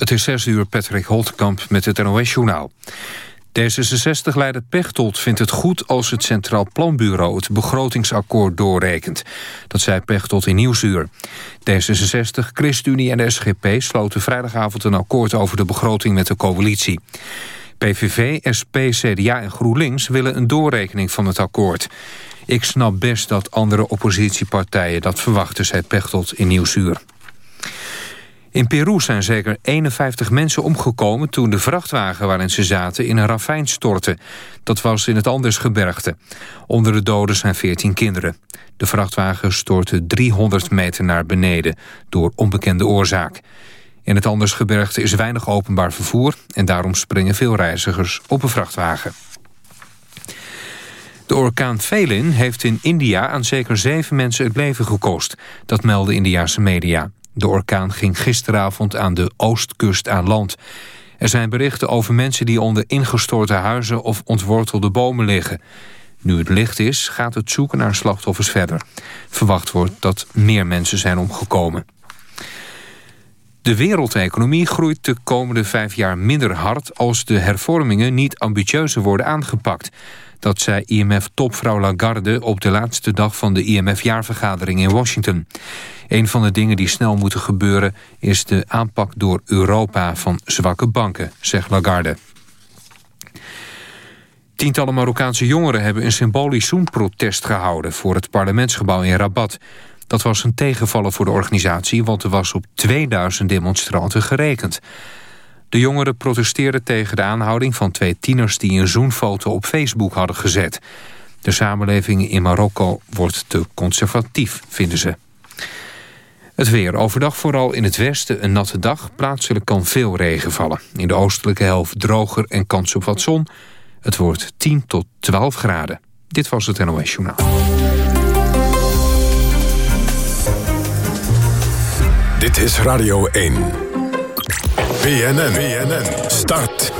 Het is 6 uur, Patrick Holtkamp met het NOS-journaal. D66-leider Pechtold vindt het goed als het Centraal Planbureau... het begrotingsakkoord doorrekent. Dat zei Pechtold in Nieuwsuur. D66, ChristenUnie en de SGP sloten vrijdagavond een akkoord... over de begroting met de coalitie. PVV, SP, CDA en GroenLinks willen een doorrekening van het akkoord. Ik snap best dat andere oppositiepartijen dat verwachten... zei Pechtold in Nieuwsuur. In Peru zijn zeker 51 mensen omgekomen toen de vrachtwagen waarin ze zaten in een ravijn stortte. Dat was in het Andesgebergte. Onder de doden zijn 14 kinderen. De vrachtwagen stortte 300 meter naar beneden door onbekende oorzaak. In het Andesgebergte is weinig openbaar vervoer en daarom springen veel reizigers op een vrachtwagen. De orkaan Felin heeft in India aan zeker zeven mensen het leven gekost. Dat melden Indiase media. De orkaan ging gisteravond aan de oostkust aan land. Er zijn berichten over mensen die onder ingestorte huizen of ontwortelde bomen liggen. Nu het licht is, gaat het zoeken naar slachtoffers verder. Verwacht wordt dat meer mensen zijn omgekomen. De wereldeconomie groeit de komende vijf jaar minder hard... als de hervormingen niet ambitieuzer worden aangepakt. Dat zei IMF-topvrouw Lagarde op de laatste dag van de IMF-jaarvergadering in Washington. Een van de dingen die snel moeten gebeuren is de aanpak door Europa van zwakke banken, zegt Lagarde. Tientallen Marokkaanse jongeren hebben een symbolisch zoenprotest gehouden... voor het parlementsgebouw in Rabat. Dat was een tegenvaller voor de organisatie... want er was op 2000 demonstranten gerekend. De jongeren protesteerden tegen de aanhouding van twee tieners... die een zoenfoto op Facebook hadden gezet. De samenleving in Marokko wordt te conservatief, vinden ze. Het weer. Overdag vooral in het westen een natte dag. Plaatselijk kan veel regen vallen. In de oostelijke helft droger en kans op wat zon. Het wordt 10 tot 12 graden. Dit was het NOS Journaal. Dit is Radio 1. BNN. BNN. Start.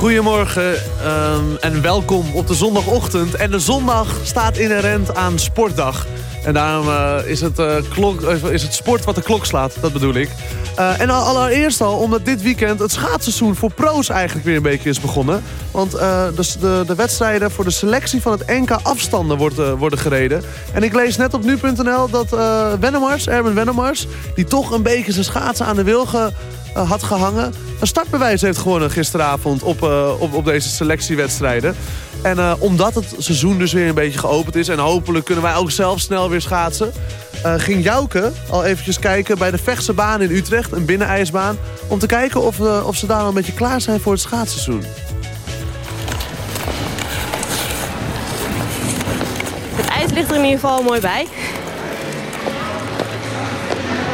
Goedemorgen um, en welkom op de zondagochtend. En de zondag staat inherent aan sportdag. En daarom uh, is, het, uh, klok, uh, is het sport wat de klok slaat, dat bedoel ik. en allereerst al omdat dit weekend het schaatsseizoen voor pro's eigenlijk weer een beetje is begonnen. Want de, de, de, wedstrijden voor de selectie van het NK afstanden worden, worden gereden. En ik lees net op nu.nl dat Wennemars, Erwin Wennemars... die toch een beetje zijn schaatsen aan de wilgen had gehangen. Een startbewijs heeft gewonnen gisteravond op, uh, op, op deze selectiewedstrijden. En uh, omdat het seizoen dus weer een beetje geopend is... en hopelijk kunnen wij ook zelf snel weer schaatsen... ging Jouke al eventjes kijken bij de Vechtse baan in Utrecht, een binnenijsbaan... om te kijken of, of ze daar al een beetje klaar zijn voor het schaatsseizoen. Het ijs ligt er in ieder geval mooi bij.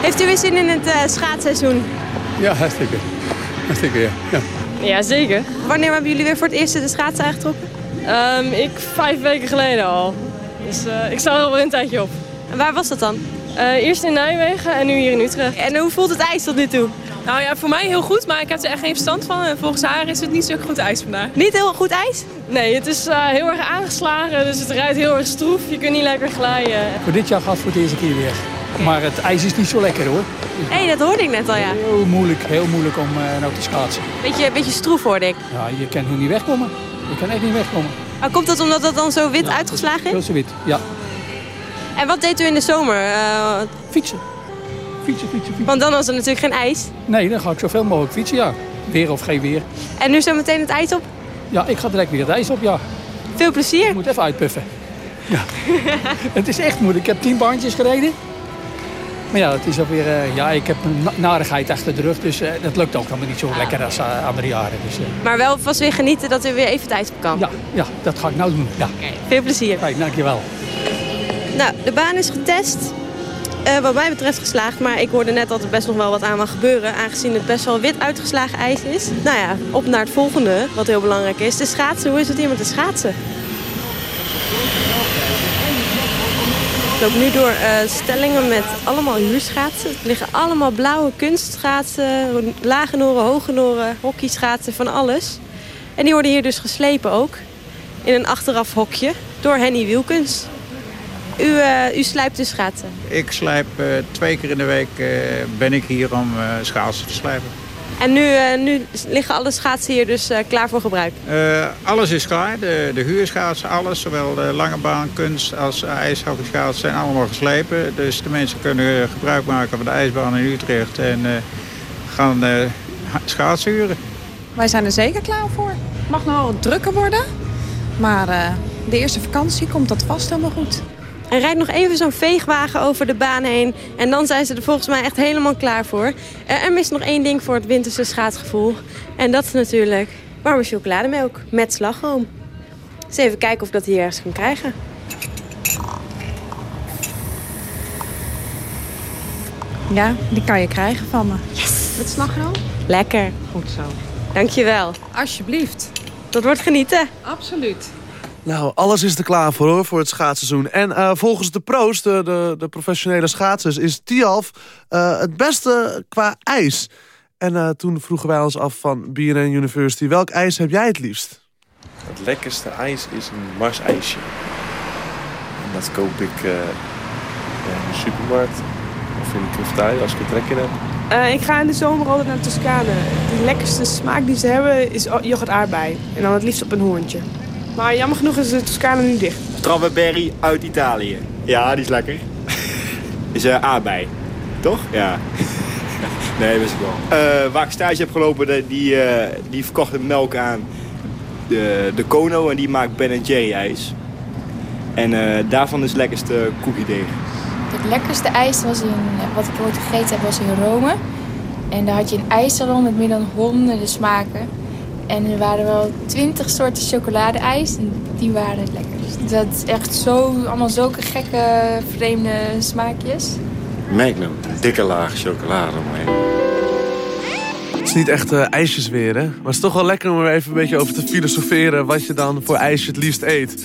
Heeft u weer zin in het schaatsseizoen? Ja, hartstikke. Hartstikke, ja. ja. Ja, zeker. Wanneer hebben jullie weer voor het eerst de schaatsen aangetrokken? Um, ik vijf weken geleden al. Dus uh, ik sta er al een tijdje op. En waar was dat dan? Uh, eerst in Nijmegen en nu hier in Utrecht. En hoe voelt het ijs tot nu toe? Nou ja, voor mij heel goed, maar ik heb er echt geen verstand van. En volgens haar is het niet zo goed ijs vandaag. Niet heel goed ijs? Nee, het is uh, heel erg aangeslagen, dus het rijdt heel erg stroef. Je kunt niet lekker glijden. Voor dit jaar gaat het voor de eerste keer weer. Maar het ijs is niet zo lekker hoor. Hé, hey, dat hoorde ik net al, ja. Heel moeilijk, heel moeilijk om uh, nou te schaatsen. Beetje, beetje stroef hoorde ik. Ja, je kan hier niet wegkomen. Je kan echt niet wegkomen. Maar komt dat omdat dat dan zo wit uitgeslagen is? Heel zo wit, ja. En wat deed u in de zomer? Uh... Fietsen. Fietsen, fietsen, fietsen. Want dan was er natuurlijk geen ijs. Nee, dan ga ik zoveel mogelijk fietsen, ja. Weer of geen weer. En nu zo meteen het ijs op? Ja, ik ga direct weer het ijs op, ja. Veel plezier. Ik moet even uitpuffen. Ja. het is echt moeilijk. Ik heb tien baantjes gereden. Maar ja, het is alweer, uh, ja, ik heb een narigheid achter de rug. Dus uh, dat lukt ook allemaal niet zo lekker als uh, andere jaren. Dus, maar wel vast weer genieten dat u weer even tijd op kan. Ja, ja dat ga ik nou doen. Ja. Okay, veel plezier. Fijn, dankjewel. Nou, de baan is getest. eh, wat mij betreft geslaagd. Maar ik hoorde net dat er best nog wel wat aan mag gebeuren. Aangezien het best wel wit uitgeslagen ijs is. Nou ja, op naar het volgende, wat heel belangrijk is. De schaatsen. Hoe is het hier met de schaatsen? Ik loop nu door uh, stellingen met allemaal huurschaatsen. Er liggen allemaal blauwe kunstschaatsen, lage noren, hoge noren, hockeyschaatsen, van alles. En die worden hier dus geslepen ook. In een achteraf hokje door Henny Wielkens. U, uh, u slijpt dus schaatsen? Ik slijp uh, twee keer in de week ben ik hier om schaatsen te slijpen. En nu, uh, nu liggen alle schaatsen hier dus uh, klaar voor gebruik? Uh, alles is klaar. De, de huurschaatsen, alles. Zowel de lange baan, kunst als ijshockeyschaatsen zijn allemaal geslepen. Dus de mensen kunnen gebruik maken van de ijsbaan in Utrecht en gaan schaatsen huren. Wij zijn er zeker klaar voor. Het mag nog wel drukker worden. Maar de eerste vakantie komt dat vast helemaal goed. Er rijdt nog even zo'n veegwagen over de baan heen. En dan zijn ze er volgens mij echt helemaal klaar voor. Er mist nog één ding voor het winterse schaatsgevoel. En dat is natuurlijk warme chocolademelk met slagroom. Dus even kijken of ik dat hier ergens kan krijgen. Ja, die kan je krijgen van me. Yes! Met slagroom? Lekker. Goed zo. Dankjewel. Alsjeblieft. Dat wordt genieten. Absoluut. Nou, alles is er klaar voor hoor, voor het schaatsseizoen. En uh, volgens de pro's, de, de, de, professionele schaatsers, is Tialf uh, het beste qua ijs. En uh, toen vroegen wij ons af van BNN University, welk ijs heb jij het liefst? Het lekkerste ijs is een marsijsje. En dat koop ik in de supermarkt of in de cafetaria als ik er trek in heb. Uh, ik ga in de zomer altijd naar Toscane. De lekkerste smaak die ze hebben is yoghurt aardbei. En dan het liefst op een hoorntje. Maar jammer genoeg is de Toscane nu dicht. Strawberry uit Italië. Ja, die is lekker. is uh, aardbei. Toch? Ja. nee, wist ik wel. Uh, waar ik stage heb gelopen, die, uh, die verkocht melk aan de, de Kono en die maakt Ben Jerry ijs. En daarvan is het lekkerste koekiedeeg. Het lekkerste ijs was in, wat ik ooit gegeten heb, was in Rome. En daar had je een ijssalon met meer dan honderden smaken. En er waren wel twintig soorten chocoladeijs en die waren het lekkerst. Dat is echt zo, allemaal zulke gekke, vreemde smaakjes. Magnum, dikke laag chocolade omheen. Het is niet echt uh, ijsjes weer, hè? Maar het is toch wel lekker om er even een beetje over te filosoferen... wat je dan voor ijsje het liefst eet.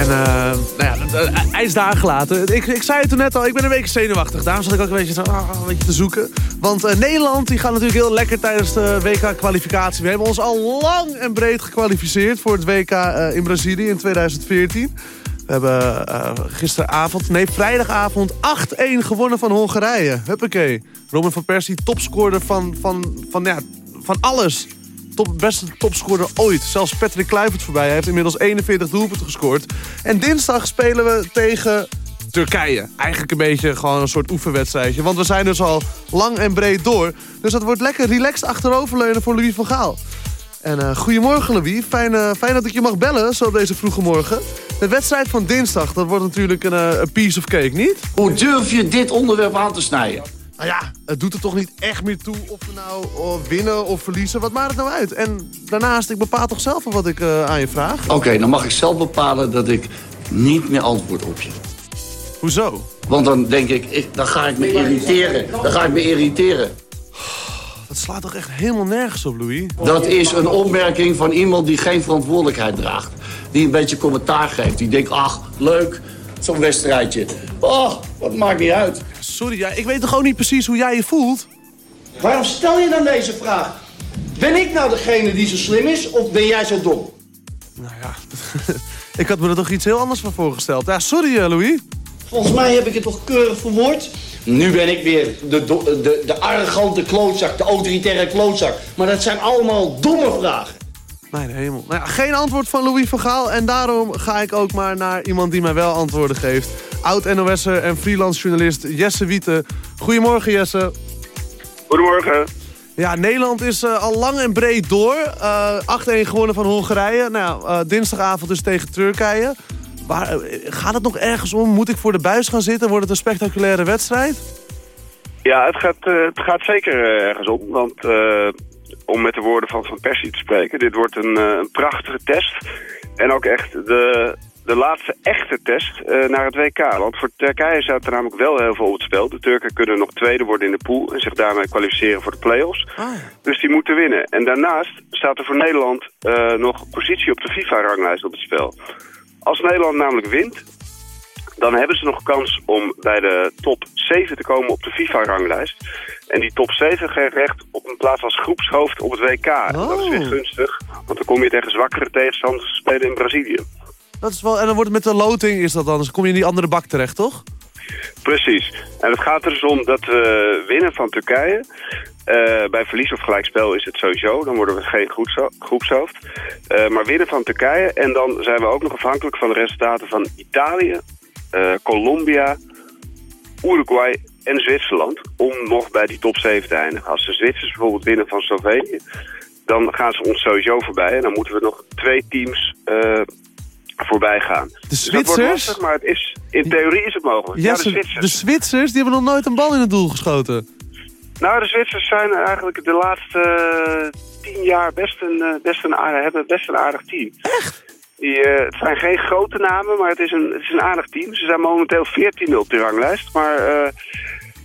En uh, nou ja, ijs daar gelaten. Ik, ik zei het toen net al, ik ben een beetje zenuwachtig. Daarom zat ik ook een beetje, zo, ah, een beetje te zoeken. Want Nederland die gaat natuurlijk heel lekker tijdens de WK-kwalificatie. We hebben ons al lang en breed gekwalificeerd voor het WK in Brazilië in 2014. We hebben gisteravond, nee vrijdagavond 8-1 gewonnen van Hongarije. Huppakee. Robin van Persie, topscorer van, van, van, ja, van alles top, beste topscorer ooit. Zelfs Patrick Kluivert voorbij. Heeft inmiddels 41 doelpunten gescoord. En dinsdag spelen we tegen Turkije. Eigenlijk een beetje gewoon een soort oefenwedstrijdje. Want we zijn dus al lang en breed door. Dus dat wordt lekker relaxed achteroverleunen voor Louis van Gaal. En uh, goedemorgen Louis. Fijn, uh, fijn dat ik je mag bellen zo op deze vroege morgen. De wedstrijd van dinsdag, dat wordt natuurlijk een, uh, een piece of cake, niet? Hoe durf je dit onderwerp aan te snijden? Nou ja, het doet er toch niet echt meer toe of we nou winnen of verliezen. Wat maakt het nou uit? En daarnaast, ik bepaal toch zelf wat ik uh, aan je vraag? Oké, dan mag ik zelf bepalen dat ik niet meer antwoord op je. Hoezo? Want dan denk ik, ik dan ga ik me irriteren. Dan ga ik me irriteren. Dat slaat toch echt helemaal nergens op, Louis? Dat is een opmerking van iemand die geen verantwoordelijkheid draagt. Die een beetje commentaar geeft. Die denkt, ach, leuk, zo'n wedstrijdje. Oh, wat maakt niet uit. Sorry, ja, ik weet toch ook niet precies hoe jij je voelt? Waarom stel je dan deze vraag? Ben ik nou degene die zo slim is of ben jij zo dom? Nou ja, ik had me er toch iets heel anders van voorgesteld. Ja, sorry uh, Louis. Volgens mij heb ik het toch keurig verwoord? Nu ben ik weer de, de, de arrogante klootzak, de autoritaire klootzak. Maar dat zijn allemaal domme vragen. Mijn hemel. Nou ja, geen antwoord van Louis van Gaal. En daarom ga ik ook maar naar iemand die mij wel antwoorden geeft. Oud-NOS'er en freelance journalist Jesse Wieten. Goedemorgen Jesse. Goedemorgen. Ja, Nederland is uh, al lang en breed door. Uh, 8-1 gewonnen van Hongarije. Nou, uh, dinsdagavond dus tegen Turkije. Waar, gaat het nog ergens om? Moet ik voor de buis gaan zitten? Wordt het een spectaculaire wedstrijd? Ja, het gaat, het gaat zeker ergens om. Want om met de woorden van Van Persie te spreken. Dit wordt een, een, prachtige test. En ook echt de, de laatste echte test eh, naar het WK. Want voor Turkije staat er namelijk wel heel veel op het spel. De Turken kunnen nog tweede worden in de pool en zich daarmee kwalificeren voor de play-offs. Dus die moeten winnen. En daarnaast staat er voor Nederland uh, nog positie op de FIFA-ranglijst op het spel. Als Nederland namelijk wint, dan hebben ze nog kans om bij de top 7 te komen op de FIFA-ranglijst. En die top 7 geeft recht op een plaats als groepshoofd op het WK. Dat is weer gunstig, want dan kom je tegen zwakkere tegenstanders spelen in Brazilië. Dat is wel, en dan wordt het met de loting is dat dan, dus kom je in die andere bak terecht, toch? Precies. En het gaat er dus om dat we winnen van Turkije. Uh, bij verlies of gelijkspel is het sowieso. Dan worden we geen groepshoofd. Uh, maar winnen van Turkije. En dan zijn we ook nog afhankelijk van de resultaten van Italië, uh, Colombia, Uruguay en Zwitserland. Om nog bij die top 7 te eindigen. Als de Zwitsers bijvoorbeeld winnen van Slovenië. Dan gaan ze ons sowieso voorbij. En dan moeten we nog twee teams voorbij gaan. De Zwitsers? Dus maar het is, in theorie is het mogelijk. ja, de Zwitsers. De Zwitsers die hebben nog nooit een bal in het doel geschoten. Nou, de Zwitsers zijn eigenlijk de laatste uh, tien jaar best een, uh, best een aardig, hebben best een aardig team. Echt? Die, uh, het zijn geen grote namen, maar het is een, het is een aardig team. Ze zijn momenteel 14 op de ranglijst. Maar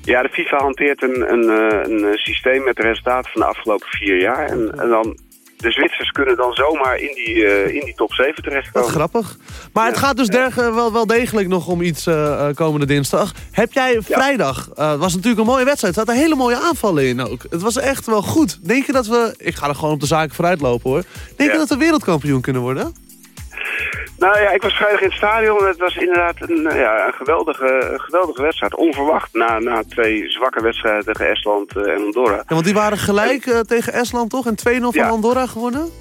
ja, de FIFA hanteert een, een, een systeem met de resultaten van de afgelopen vier jaar. En, en dan de Zwitsers kunnen dan zomaar in die, uh, in die top 7 terechtkomen. Wat grappig. Maar het gaat dus ja. wel, wel degelijk nog om iets uh, komende dinsdag. Heb jij vrijdag, het uh, was natuurlijk een mooie wedstrijd, er zaten hele mooie aanvallen in ook. Het was echt wel goed. Denk je dat we, ik ga er gewoon op de zaken vooruit lopen hoor. Denk je dat we wereldkampioen kunnen worden? Nou ja, ik was vrijdag in het stadion het was inderdaad een, eh, ja, een, geweldige, een geweldige wedstrijd. Onverwacht na, na twee zwakke wedstrijden tegen Estland eh, en Andorra. Ja, want die waren gelijk uh, tegen Estland toch? En 2-0 van ja. Andorra gewonnen?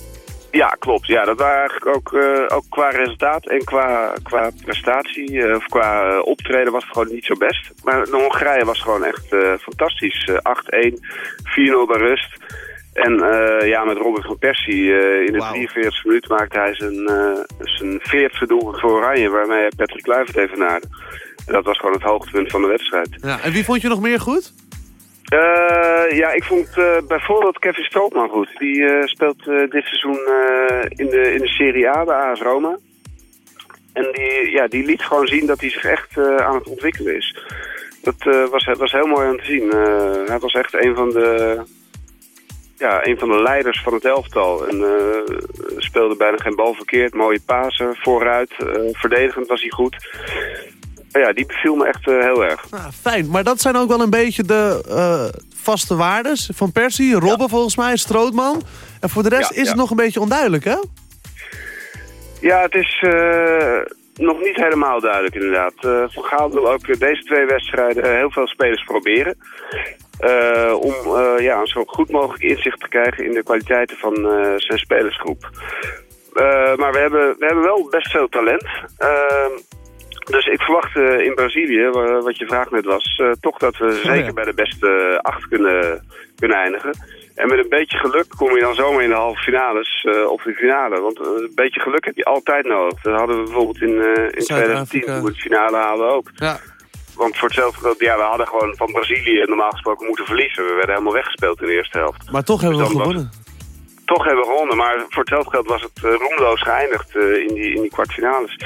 Ja, klopt. Ja, dat waren eigenlijk ook, uh, ook qua resultaat en qua, qua prestatie, uh, of qua uh, optreden was het gewoon niet zo best. Maar de Hongarije was gewoon echt fantastisch. 8-1, 4-0 bij rust. En uh, ja, met Robert van Persie uh, in de wow. 43 minuut maakte hij zijn, uh, zijn 40 doel voor Oranje, waarmee hij Patrick Kluivert even naarde. En dat was gewoon het hoogtepunt van de wedstrijd. Ja, en wie vond je nog meer goed? ja, ik vond bijvoorbeeld Kevin Strootman goed. Die speelt dit seizoen in, de, in de Serie A bij AS Roma. En die, ja, die liet gewoon zien dat hij zich echt aan het ontwikkelen is. Dat was, was heel mooi om te zien. hij was echt een van de ja, een van de leiders van het elftal. En uh, speelde bijna geen bal verkeerd. Mooie pasen, vooruit. Uh, verdedigend was hij goed. ja, die beviel me echt uh, heel erg. Ah, fijn, maar dat zijn ook wel een beetje de vaste waardes van Persie. Robben ja. volgens mij, Strootman. En voor de rest ja, is het nog een beetje onduidelijk, hè? Ja, het is nog niet helemaal duidelijk inderdaad. Van Gaal wil ook deze twee wedstrijden heel veel spelers proberen. Uh, om uh, ja, een zo goed mogelijk inzicht te krijgen in de kwaliteiten van zijn spelersgroep. maar we hebben, we hebben wel best veel talent. Ehm, dus ik verwacht in Brazilië, wat je vraag net was, toch dat we zeker bij de beste acht kunnen, kunnen eindigen. En met een beetje geluk kom je dan zomaar in de halve finales uh, of de finale. Want een beetje geluk heb je altijd nodig. Dat hadden we bijvoorbeeld in, uh, in 2010 toen we de finale haalden ook. Ja. Want voor hetzelfde ja, we hadden gewoon van Brazilië normaal gesproken moeten verliezen. We werden helemaal weggespeeld in de eerste helft. Maar toch hebben dus we gewonnen. toch hebben we gewonnen, maar voor hetzelfde geld was het uh, roemloos geëindigd in, die, in die kwartfinales.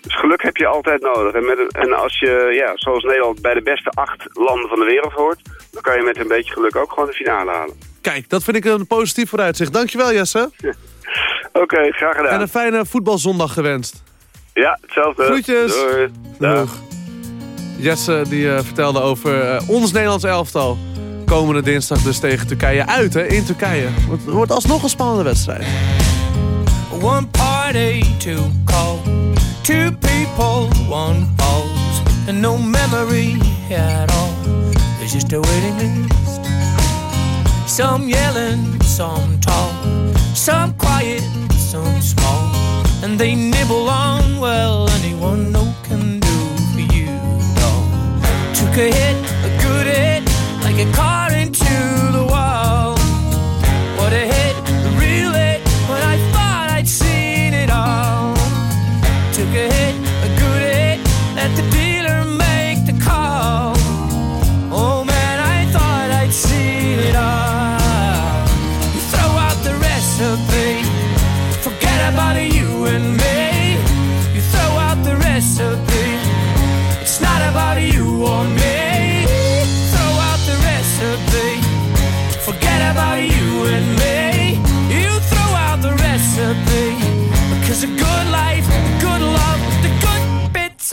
Dus geluk heb je altijd nodig. En, met, en als je, ja, zoals Nederland, bij de beste acht landen van de wereld hoort... dan kan je met een beetje geluk ook gewoon de finale halen. Kijk, dat vind ik een positief vooruitzicht. Dankjewel, Jesse. Oké, okay, graag gedaan. En een fijne voetbalzondag gewenst. Ja, hetzelfde. Groetjes. Doei. Dag. Jesse die uh, vertelde over uh, ons Nederlands elftal. Komende dinsdag dus tegen Turkije uit, hè, in Turkije. Het wordt alsnog een spannende wedstrijd. One party to call. Two people, one pulse. And no memory at all. There's just a waiting list. Some yelling, some tall, some quiet, some small. And they nibble on, well, anyone no Took a hit, a good hit, like a car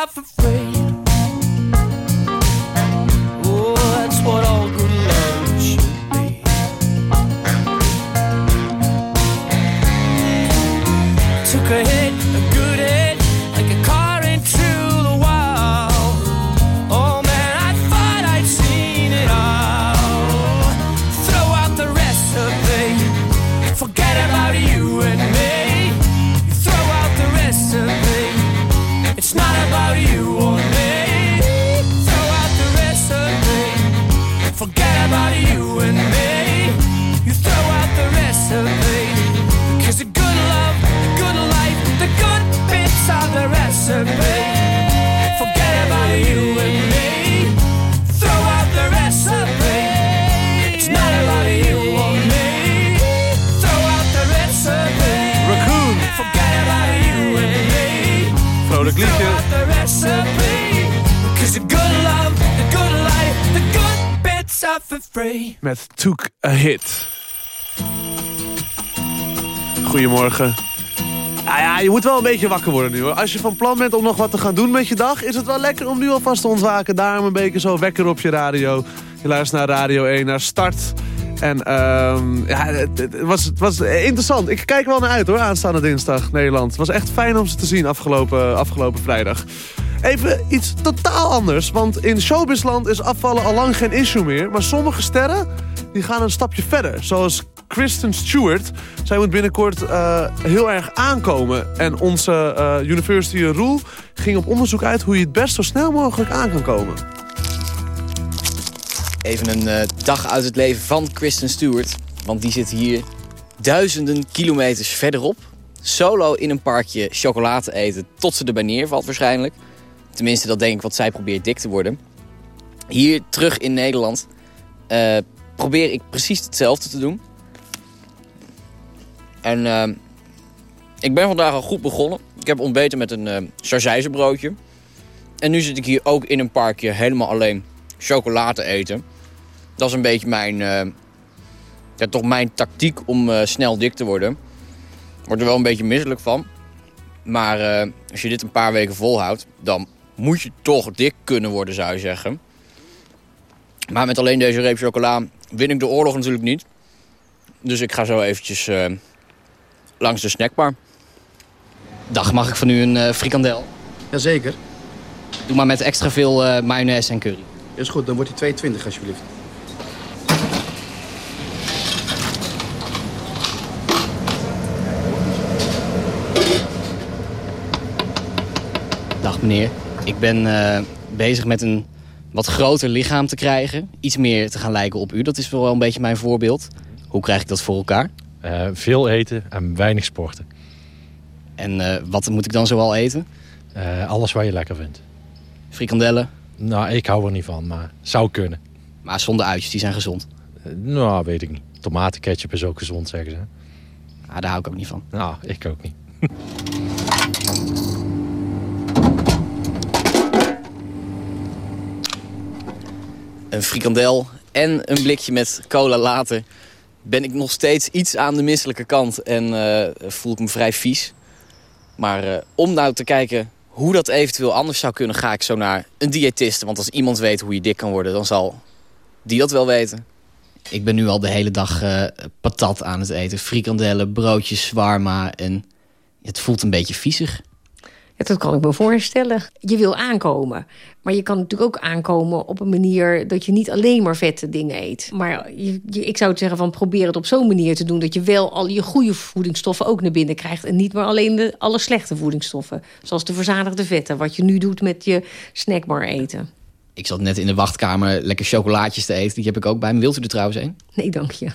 good bits are for free. For free. Met Took a Hit. Goedemorgen. Ja, ja, je moet wel een beetje wakker worden nu hoor. Als je van plan bent om nog wat te gaan doen met je dag... is het wel lekker om nu alvast te ontwaken. Daarom een beetje zo wekker op je radio. Je luistert naar Radio 1, naar Start. En ehm, ja, het, het was, het was interessant. Ik kijk er wel naar uit hoor, aanstaande dinsdag Nederland. Het was echt fijn om ze te zien afgelopen, afgelopen vrijdag. Even iets totaal anders, want in showbizland is afvallen al lang geen issue meer. Maar sommige sterren die gaan een stapje verder. Zoals Kristen Stewart. Zij moet binnenkort eh, heel erg aankomen. En onze eh, University Rule ging op onderzoek uit hoe je het best zo snel mogelijk aan kan komen. Even een eh, dag uit het leven van Kristen Stewart. Want die zit hier duizenden kilometers verderop. Solo in een parkje chocolade eten tot ze erbij neervalt waarschijnlijk. Tenminste, dat denk ik wat zij probeert dik te worden. Hier terug in Nederland eh, probeer ik precies hetzelfde te doen. En eh, ik ben vandaag al goed begonnen. Ik heb ontbeten met een uh. En nu zit ik hier ook in een parkje helemaal alleen chocolade eten. Dat is een beetje mijn, ja, toch mijn tactiek om snel dik te worden. Word er wel een beetje misselijk van. Maar als je dit een paar weken volhoudt, dan moet je toch dik kunnen worden, zou je zeggen. Maar met alleen deze reep chocola win ik de oorlog natuurlijk niet. Dus ik ga zo eventjes eh, langs de snackbar. Dag, mag ik van u een eh, frikandel? Jazeker. Doe maar met extra veel eh, mayonaise en curry. Is goed, dan wordt hij 2,20 alsjeblieft. Dag meneer. Ik ben eh, bezig met een wat groter lichaam te krijgen. Iets meer te gaan lijken op u. Dat is wel een beetje mijn voorbeeld. Hoe krijg ik dat voor elkaar? Eh, veel eten en weinig sporten. En eh, wat moet ik dan zoal eten? Alles wat je lekker vindt. Frikandellen? Nou, ik hou er niet van, maar zou kunnen. Maar zonder uitjes, die zijn gezond. Nou, weet ik niet. Tomatenketchup is ook gezond, zeggen ze. Ah, daar hou ik ook niet van. Nou, ik ook niet. Een frikandel en een blikje met cola later... ben ik nog steeds iets aan de misselijke kant en eh, voel ik me vrij vies. Maar eh, om nou te kijken hoe dat eventueel anders zou kunnen... ga ik zo naar een diëtiste. Want als iemand weet hoe je dik kan worden, dan zal die dat wel weten. Ik ben nu al de hele dag eh, patat aan het eten. Frikandellen, broodjes, zwarma en het voelt een beetje viezig. Ja, dat kan ik me voorstellen. Je wil aankomen. Maar je kan natuurlijk ook aankomen op een manier... dat je niet alleen maar vette dingen eet. Maar je, je- ik zou het zeggen van probeer het op zo'n manier te doen... dat je wel al je goede voedingsstoffen ook naar binnen krijgt... en niet maar alleen de, alle slechte voedingsstoffen. Zoals de verzadigde vetten. Wat je nu doet met je snackbar eten. Ik zat net in de wachtkamer lekker chocolaatjes te eten. Die heb ik ook bij me. Wilt u er trouwens een? Nee, dank je.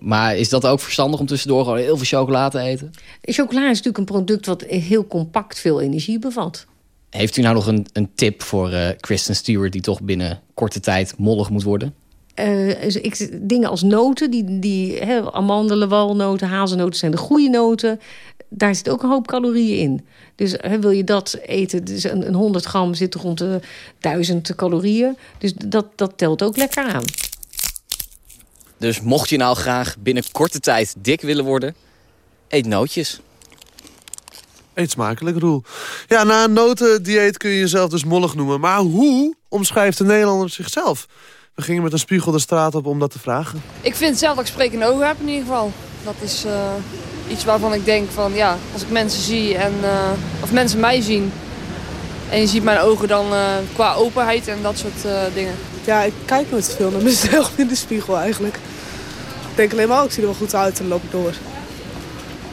Maar is dat ook verstandig om tussendoor gewoon heel veel chocola te eten? Chocola is natuurlijk een product wat heel compact veel energie bevat. Heeft u nou nog een, een tip voor eh, Kristen Stewart... die toch binnen korte tijd mollig moet worden? Eh, ik, dingen als noten, die, die amandelen, walnoten, hazelnoten zijn de goede noten. Daar zit ook een hoop calorieën in. Dus wil je dat eten, dus een, een 100 gram zit rond de 1000 calorieën. Dus dat, dat telt ook lekker aan. Dus mocht je nou graag binnen korte tijd dik willen worden... eet nootjes. Eet smakelijk, Roel. Ja, na een notendieet kun je jezelf dus mollig noemen. Maar hoe omschrijft de Nederlander zichzelf? We gingen met een spiegel de straat op om dat te vragen. Ik vind zelf dat ik sprekende ogen heb in ieder geval. Dat is eh, iets waarvan ik denk van ja, als ik mensen zie en eh, of mensen mij zien en je ziet mijn ogen dan eh, qua openheid en dat soort eh, dingen. Ja, ik kijk nooit veel naar mezelf in de spiegel eigenlijk. Ik denk alleen maar, oh, ik zie er wel goed uit en dan loop ik door.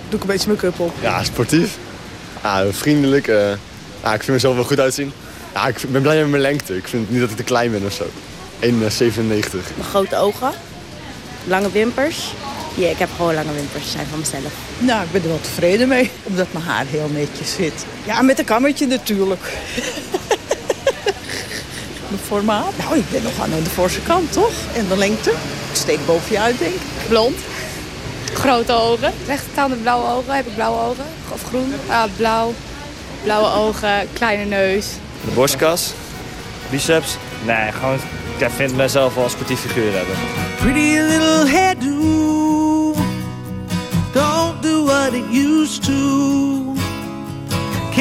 Doe ik een beetje make-up op. Ja, sportief. Ja, vriendelijk. eh, ja, ik vind mezelf wel goed uitzien. Ja, ik ben blij met mijn lengte. Ik vind niet dat ik te klein ben of zo. 1,97. Mijn grote ogen, lange wimpers. Ja, ik heb gewoon lange wimpers, zijn van mezelf. Nou, ik ben er wel tevreden mee, omdat mijn haar heel netjes zit. Ja, met een kammertje natuurlijk. Mijn formaat? Nou, ik ben nog aan de forse kant, toch? En de lengte? Ik steek boven je uit, denk ik. Blond. Grote ogen. Rechterkant blauwe ogen. Heb ik blauwe ogen? Of groen? Ah, blauw. Blauwe ogen, kleine neus. De borstkas, biceps. Nee, gewoon, ik vind mezelf wel een sportief figuur hebben. Pretty little hairdo. Don't do what it used to.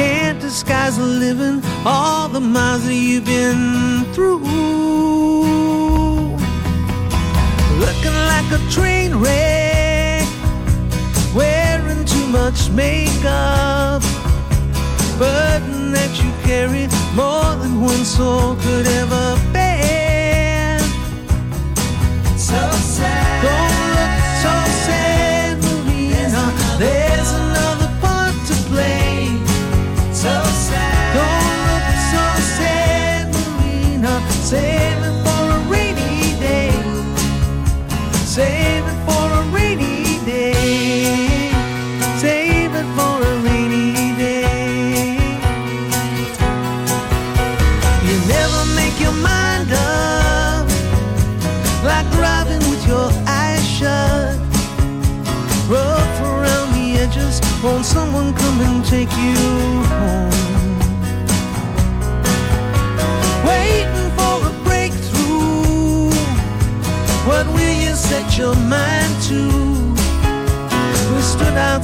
Can't disguise the living, all the miles that you've been through. Looking like a train wreck, wearing too much makeup. Burden that you carry more than one soul could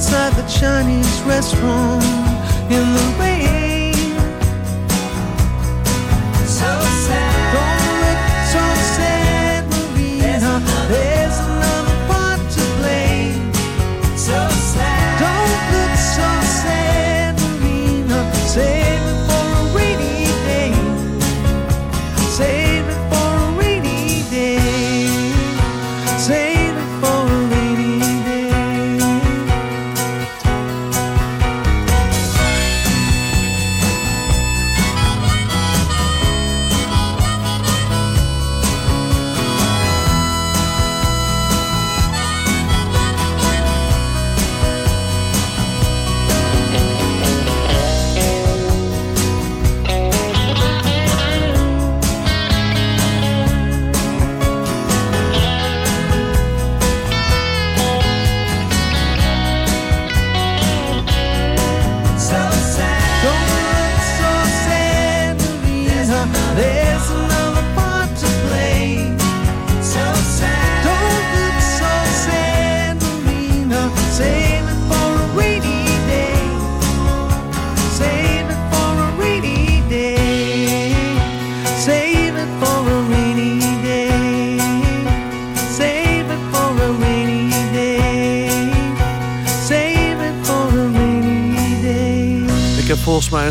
outside the Chinese restaurant in the rain.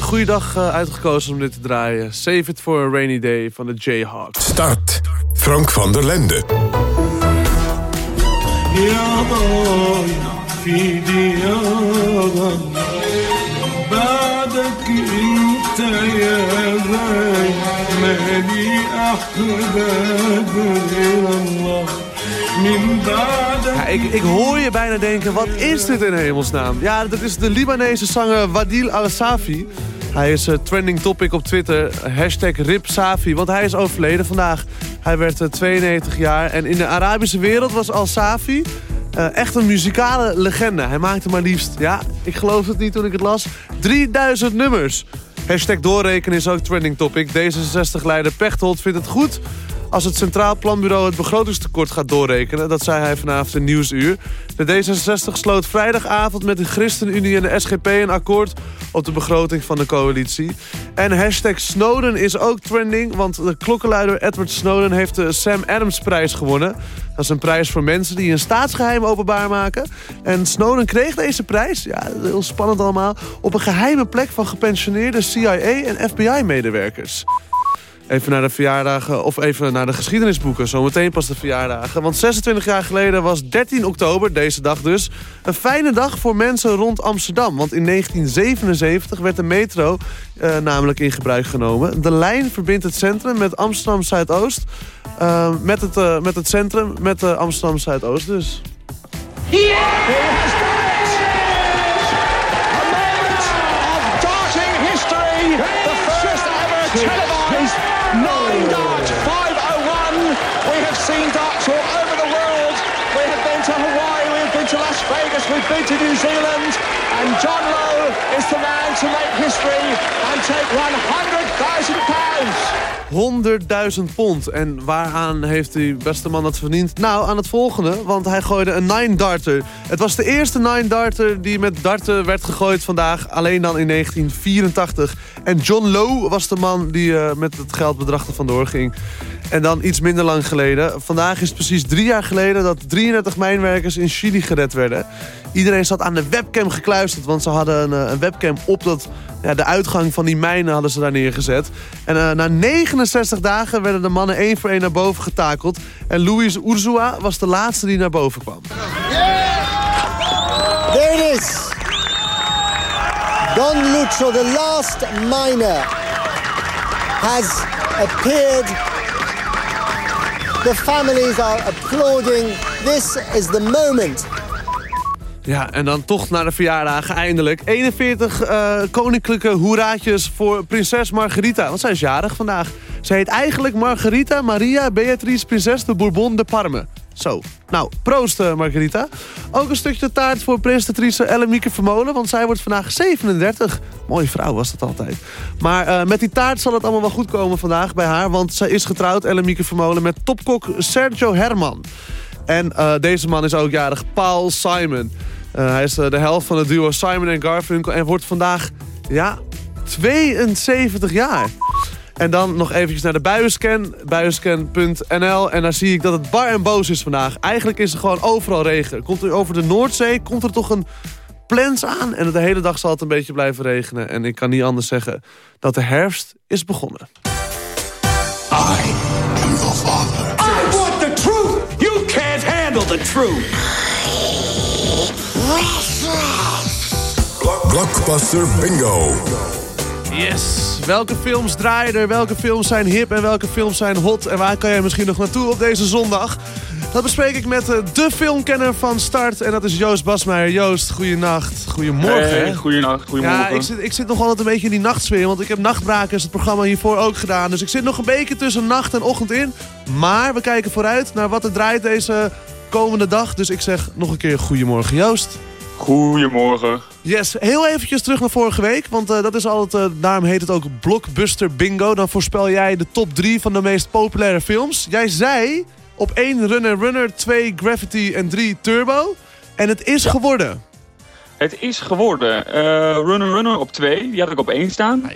goede dag eh, uitgekozen om dit te draaien. Save it for a rainy day van de Jayhawks. Start. Frank van der Lende. Ja, ik, ik hoor je bijna denken, wat is dit in hemelsnaam? Ja, dat is de Libanese zanger Wadil Al-Safi. Hij is eh, trending topic op Twitter, hashtag RIP Safi, want hij is overleden vandaag. Hij werd eh, 92 jaar en in de Arabische wereld was Al-Safi eh, echt een muzikale legende. Hij maakte maar liefst, ja, ik geloof het niet toen ik het las, 3000 nummers. Hashtag doorrekenen is ook trending topic. D66-leider Pechtold vindt het goed als het Centraal Planbureau het begrotingstekort gaat doorrekenen. Dat zei hij vanavond in Nieuwsuur. De D66 sloot vrijdagavond met de ChristenUnie en de SGP een akkoord op de begroting van de coalitie. En hashtag Snowden is ook trending, want de klokkenluider Edward Snowden heeft de Sam Adams prijs gewonnen. Dat is een prijs voor mensen die een staatsgeheim openbaar maken. En Snowden kreeg deze prijs, ja, heel spannend allemaal, op een geheime plek van gepensioneerde CIA en FBI-medewerkers. Even naar de verjaardagen, of even naar de geschiedenisboeken. Zometeen pas de verjaardagen. Want 26 jaar geleden was 13 oktober, deze dag dus... een fijne dag voor mensen rond Amsterdam. Want in 1977 werd de metro eh, namelijk in gebruik genomen. De lijn verbindt het centrum met Amsterdam Zuidoost. eh, met, het, eh, met het centrum met eh, Amsterdam Zuidoost dus. darting history. We've to New Zealand. And John Lowe is the man to make history and take 100,000 pounds. 100.000 pond. En waaraan heeft die beste man dat verdiend? Nou, aan het volgende, want hij gooide een nine-darter. Het was de eerste nine-darter die met darten werd gegooid vandaag. Alleen dan in 1984. En John Lowe was de man die eh, met het geldbedrag er vandoor ging. En dan iets minder lang geleden. Vandaag is precies drie jaar geleden dat 33 mijnwerkers in Chili gered werden. Iedereen zat aan de webcam gekluisterd, want ze hadden een, eh, een webcam op dat, ja, de uitgang van die mijnen hadden ze daar neergezet. En eh, na 69 dagen werden de mannen één voor één naar boven getakeld. En Luis Urzua was de laatste die naar boven kwam. There it is. Don Lucho, the last miner, has appeared. The families are applauding. This is the moment. Ja, en dan toch naar de verjaardagen eindelijk. 41 eh, koninklijke hoeraatjes voor prinses Margarita. Want zij is jarig vandaag. Ze heet eigenlijk Margarita Maria Beatrice Prinses de Bourbon de Parme. Zo. Nou, proost eh, Margarita. Ook een stukje taart voor presentatrice Ellemieke Vermolen. Want zij wordt vandaag 37. Mooie vrouw was dat altijd. Maar eh, met die taart zal het allemaal wel goed komen vandaag bij haar. Want zij is getrouwd, Ellemieke Vermolen, met topkok Sergio Herman. En deze man is ook jarig, Paul Simon. Eh, hij is eh, de helft van het duo Simon en Garfunkel en wordt vandaag, ja, 72 jaar. En dan nog eventjes naar de buienscan, buienscan.nl. En daar zie ik dat het bar en boos is vandaag. Eigenlijk is er gewoon overal regen. Komt er over de Noordzee, komt er toch een plens aan. En de hele dag zal het een beetje blijven regenen. En ik kan niet anders zeggen dat de herfst is begonnen. I want the truth. You can't handle the truth. Blockbuster Bingo. Yes! Welke films draaien er? Welke films zijn hip en welke films zijn hot? En waar kan jij misschien nog naartoe op deze zondag? Dat bespreek ik met eh, de filmkenner van Start. En dat is Joost Basmeijer. Joost, goeienacht. Goedemorgen. Hey, goeienacht, goedemorgen. Ja, ik zit, ik zit nog altijd een beetje in die nachtsfeer. Want ik heb Nachtbrakers, het programma hiervoor ook gedaan. Dus ik zit nog een beetje tussen nacht en ochtend in. Maar we kijken vooruit naar wat er draait deze komende dag. Dus ik zeg nog een keer goedemorgen Joost. Goedemorgen. Yes, heel eventjes terug naar vorige week. Want eh, dat is altijd, eh, daarom heet het ook Blockbuster Bingo. Dan voorspel jij de top 3 van de meest populaire films. Jij zei op 1 Runner Runner, 2 Gravity en 3 Turbo. En het is geworden. Het is geworden. eh Runner Runner op 2, die had ik op 1 staan.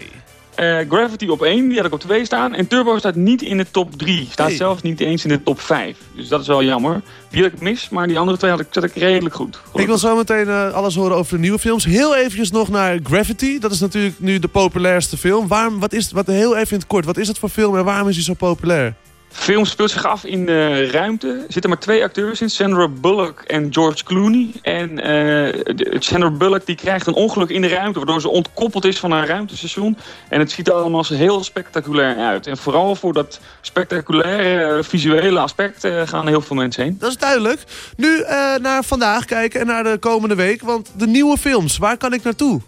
Eh, Gravity op 1, die had ik op 2 staan. En Turbo staat niet in de top 3. Staat zelfs niet eens in de top 5. Dus dat is wel jammer. Die had ik mis, maar die andere twee had ik, zat ik redelijk goed. Ik wil zo meteen eh, alles horen over de nieuwe films. Heel eventjes nog naar Gravity. Dat is natuurlijk nu de populairste film. Waarom, wat is, wat, heel even in het kort, wat is het voor film en waarom is hij zo populair? De film speelt zich af in de ruimte. Er zitten maar twee acteurs in, Sandra Bullock en George Clooney. En eh, Sandra Bullock die krijgt een ongeluk in de ruimte... waardoor ze ontkoppeld is van haar ruimtestation. En het ziet er allemaal heel spectaculair uit. En vooral voor dat spectaculaire eh, visuele aspect eh, gaan heel veel mensen heen. Dat is duidelijk. Nu eh, naar vandaag kijken en naar de komende week. Want de nieuwe films, waar kan ik naartoe?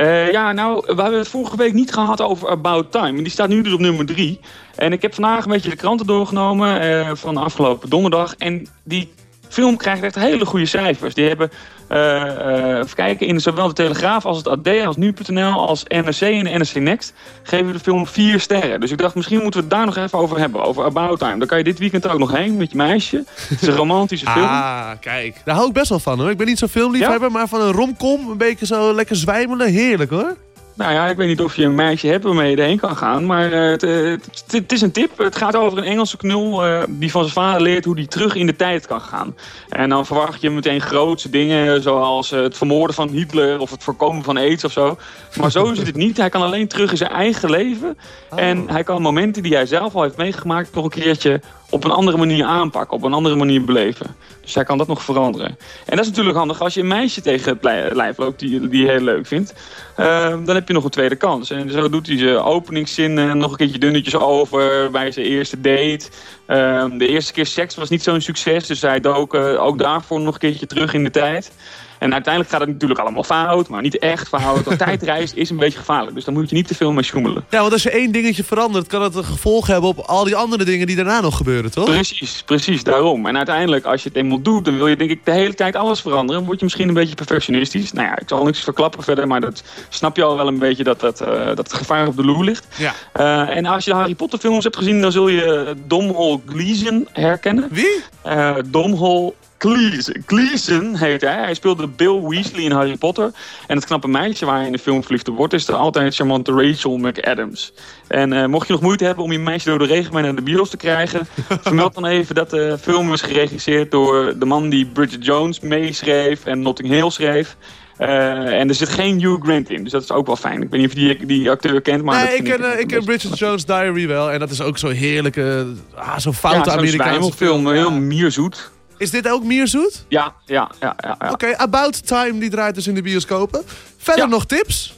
Eh, ja, nou, we hebben het vorige week niet gehad over About Time. En die staat nu dus op nummer drie. En ik heb vandaag een beetje de kranten doorgenomen eh, van afgelopen donderdag. En die film krijgt echt hele goede cijfers. Die hebben, eh, eh, even kijken, in zowel de Telegraaf als het AD, als Nu.nl, als NRC en NRC Next geven de film vier sterren. Dus ik dacht, misschien moeten we het daar nog even over hebben, over About Time. Dan kan je dit weekend ook nog heen met je meisje. Het is een romantische film. Ah, kijk. Daar hou ik best wel van hoor. Ik ben niet zo'n filmliefhebber, maar van een romcom, een beetje zo lekker zwijmelen, heerlijk hoor. Nou ja, ik weet niet of je een meisje hebt waarmee je erheen kan gaan. Maar eh, het, eh, het, het is een tip. Het gaat over een Engelse knul eh, die van zijn vader leert hoe hij terug in de tijd kan gaan. En dan verwacht je meteen grootse dingen zoals het vermoorden van Hitler of het voorkomen van aids of zo. Maar zo is het niet. Hij kan alleen terug in zijn eigen leven. En hij kan momenten die hij zelf al heeft meegemaakt nog een keertje op een andere manier aanpakken, op een andere manier beleven. Dus hij kan dat nog veranderen. En dat is natuurlijk handig als je een meisje tegen het lij- lijf loopt die, die je heel leuk vindt. Ehm, dan heb je nog een tweede kans. En zo doet hij zijn openingszin eh, nog een keertje dunnetjes over bij zijn eerste date. Ehm, de eerste keer seks was niet zo'n succes, dus hij dook eh, ook daarvoor nog een keertje terug in de tijd. En uiteindelijk gaat het natuurlijk allemaal fout, maar niet echt fout. Want tijdreis is een beetje gevaarlijk, dus daar moet je niet te veel mee sjoemelen. Ja, want als je één dingetje verandert, kan het een gevolg hebben op al die andere dingen die daarna nog gebeuren, toch? Precies, precies, daarom. En uiteindelijk, als je het eenmaal doet, dan wil je denk ik de hele tijd alles veranderen. Dan word je misschien een beetje perfectionistisch. Nou ja, ik zal niks verklappen verder, maar dat snap je al wel een beetje dat, dat, eh, dat het gevaar op de loer ligt. Ja. Eh, en als je de Harry Potter films hebt gezien, dan zul je Domhnall Gleeson herkennen. Wie? Uh, Domhnall Gleeson. Gleeson heet hij. Hij speelde Bill Weasley in Harry Potter. En het knappe meisje waar hij in de film verliefd op wordt... is de altijd charmante Rachel McAdams. En eh, mocht je nog moeite hebben om je meisje door de regen mee naar de bios te krijgen... vermeld dan even dat de film is geregisseerd door de man die Bridget Jones meeschreef... en Notting Hill schreef. Eh, en er zit geen Hugh Grant in, dus dat is ook wel fijn. Ik weet niet of je die, die acteur kent, maar... nee, dat ik ken, eh, ik ken beetje- Bridget Jones' Diary wel. En dat is ook zo'n heerlijke, ah, zo'n foute ja, Amerikaanse film. Heel mierzoet. Is dit ook Mierzoet? Ja, ja, ja. ja, ja. Oké, About Time, die draait dus in de bioscopen. Verder nog tips?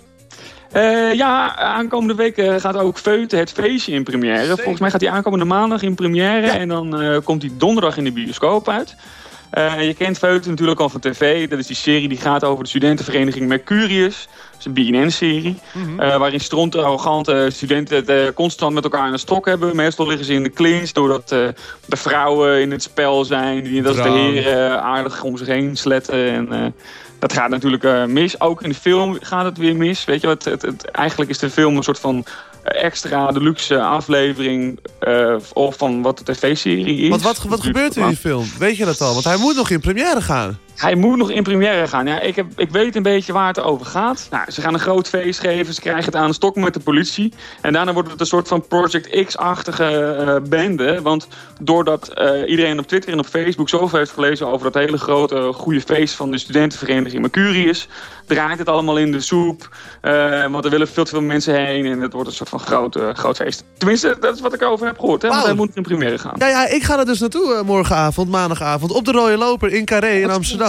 Eh, ja, aankomende week eh, gaat ook Feuten het feestje in première. Volgens mij gaat hij aankomende maandag in première. En dan eh, komt hij donderdag in de bioscoop uit. Eh, je kent Feuten natuurlijk al van tv. Dat is die serie die gaat over de studentenvereniging Mercurius. Dat is een BNN-serie. eh, waarin stronten, arrogante studenten het eh, constant met elkaar aan de stok hebben. Meestal liggen ze in de clinch doordat de vrouwen in het spel zijn. Die, dat de heren aardig om zich heen sletten. En, dat gaat natuurlijk mis. Ook in de film gaat het weer mis. Weet je wat? Het, het, eigenlijk is de film een soort van extra deluxe aflevering eh, of van wat de tv-serie is. Want wat, wat gebeurt er in die film? Weet je dat al? Want hij moet nog in première gaan. Hij moet nog in première gaan. Ja, ik, heb, ik weet een beetje waar het over gaat. Nou, ze gaan een groot feest geven. Ze krijgen het aan de stok met de politie. En daarna wordt het een soort van Project X-achtige eh, bende. Want doordat eh, iedereen op Twitter en op Facebook zoveel heeft gelezen... over dat hele grote goede feest van de studentenvereniging Mercurius... draait het allemaal in de soep. Eh, want er willen veel te veel mensen heen. En het wordt een soort van groot, groot feest. Tenminste, dat is wat ik over heb gehoord. Hè? Want hij moet in première gaan. Ja, ja, ik ga er dus naartoe morgenavond, maandagavond, op de Rode Loper in Carré in Amsterdam.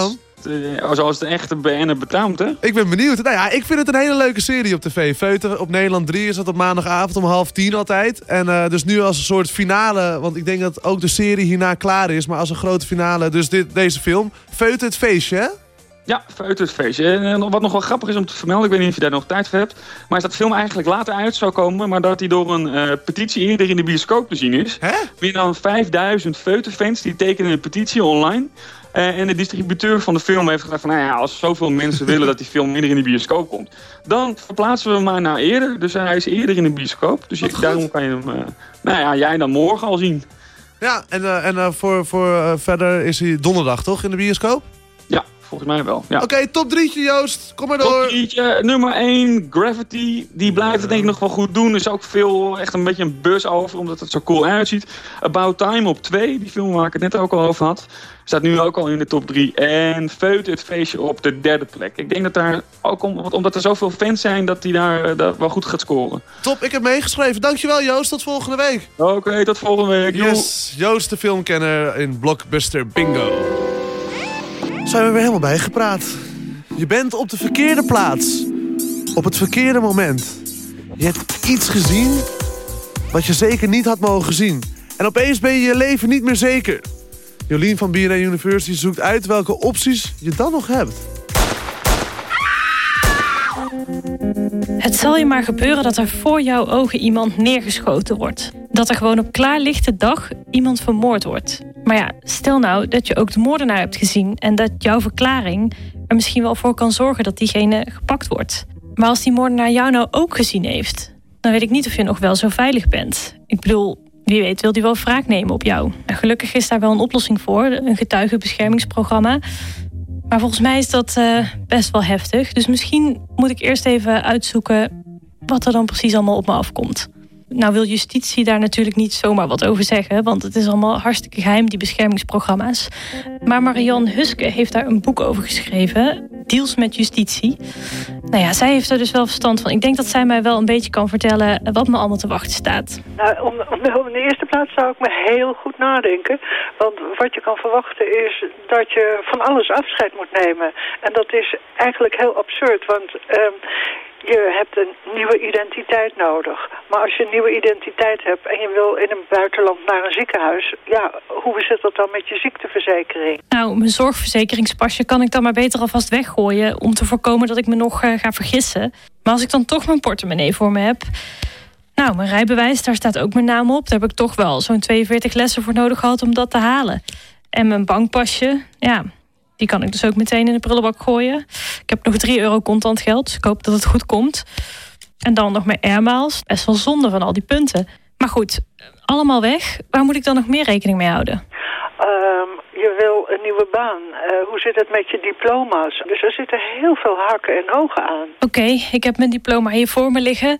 Eh, zoals de echte BN'er betaamt, hè? Ik ben benieuwd. Nou ja, ik vind het een hele leuke serie op tv. Feuten op Nederland 3 is dat op maandagavond om half tien altijd. En eh, dus nu als een soort finale, want ik denk dat ook de serie hierna klaar is. Maar als een grote finale, dus dit, deze film. Feuten het feestje, hè? Ja, Feuten het feestje. En eh, wat nog wel grappig is om te vermelden, ik weet niet of je daar nog tijd voor hebt, maar is dat film eigenlijk later uit zou komen, maar dat hij door een eh, petitie eerder in de bioscoop te zien is. Meer dan 5000 Feuten-fans die tekenen een petitie online. Eh, en de distributeur van de film heeft gezegd van, nou ja, als zoveel mensen willen dat die film eerder in de bioscoop komt, dan verplaatsen we hem maar naar eerder. Dus hij is eerder in de bioscoop. Dus daarom kan je hem, eh, nou ja, jij dan morgen al zien. Ja, en, eh, en voor, voor verder is hij donderdag toch in de bioscoop? Ja, volgens mij wel. Ja. Oké, top drietje Joost. Kom maar Top door. drietje, nummer 1, Gravity. Die blijft het denk ik nog wel goed doen. Er is ook veel, echt een beetje een buzz over, omdat het zo cool uitziet. About Time op 2, die film waar ik het net ook al over had. Staat nu ook al in de top 3. En Feut het feestje op de derde plek. Ik denk dat daar, ook om, omdat er zoveel fans zijn, dat hij daar, eh, daar wel goed gaat scoren. Top, ik heb meegeschreven. Dankjewel Joost, tot volgende week. Oké, tot volgende week. Yes, Joost de filmkenner in Blockbuster Bingo. Zijn we weer helemaal bijgepraat. Je bent op de verkeerde plaats. Op het verkeerde moment. Je hebt iets gezien wat je zeker niet had mogen zien. En opeens ben je je leven niet meer zeker. Jolien van BNN University zoekt uit welke opties je dan nog hebt. Het zal je maar gebeuren dat er voor jouw ogen iemand neergeschoten wordt. Dat er gewoon op klaarlichte dag iemand vermoord wordt. Maar ja, stel nou dat je ook de moordenaar hebt gezien... en dat jouw verklaring er misschien wel voor kan zorgen dat diegene gepakt wordt. Maar als die moordenaar jou nou ook gezien heeft... dan weet ik niet of je nog wel zo veilig bent. Ik bedoel, wie weet wil hij wel wraak nemen op jou. En gelukkig is daar wel een oplossing voor, een getuigenbeschermingsprogramma. Maar volgens mij is dat eh, best wel heftig. Dus misschien moet ik eerst even uitzoeken wat er dan precies allemaal op me afkomt. Nou wil justitie daar natuurlijk niet zomaar wat over zeggen... want het is allemaal hartstikke geheim, die beschermingsprogramma's. Maar Marianne Huske heeft daar een boek over geschreven... Deals met justitie. Nou ja, zij heeft er dus wel verstand van. Ik denk dat zij mij wel een beetje kan vertellen... wat me allemaal te wachten staat. Nou, in de eerste plaats zou ik me heel goed nadenken. Want wat je kan verwachten is dat je van alles afscheid moet nemen. En dat is eigenlijk heel absurd, want... ehm, je hebt een nieuwe identiteit nodig. Maar als je een nieuwe identiteit hebt en je wil in een buitenland naar een ziekenhuis... ja, hoe zit dat dan met je ziekteverzekering? Nou, mijn zorgverzekeringspasje kan ik dan maar beter alvast weggooien... om te voorkomen dat ik me nog eh, ga vergissen. Maar als ik dan toch mijn portemonnee voor me heb... Nou, mijn rijbewijs, daar staat ook mijn naam op. Daar heb ik toch wel zo'n 42 lessen voor nodig gehad om dat te halen. En mijn bankpasje, ja, die kan ik dus ook meteen in de prullenbak gooien. Ik heb nog 3 euro contant geld, dus ik hoop dat het goed komt. En dan nog mijn airmiles. Best wel zonde van al die punten. Maar goed, allemaal weg. Waar moet ik dan nog meer rekening mee houden? Ehm, je wil een nieuwe baan. Eh, hoe zit het met je diploma's? Dus er zitten heel veel haken en ogen aan. Oké, ik heb mijn diploma hier voor me liggen.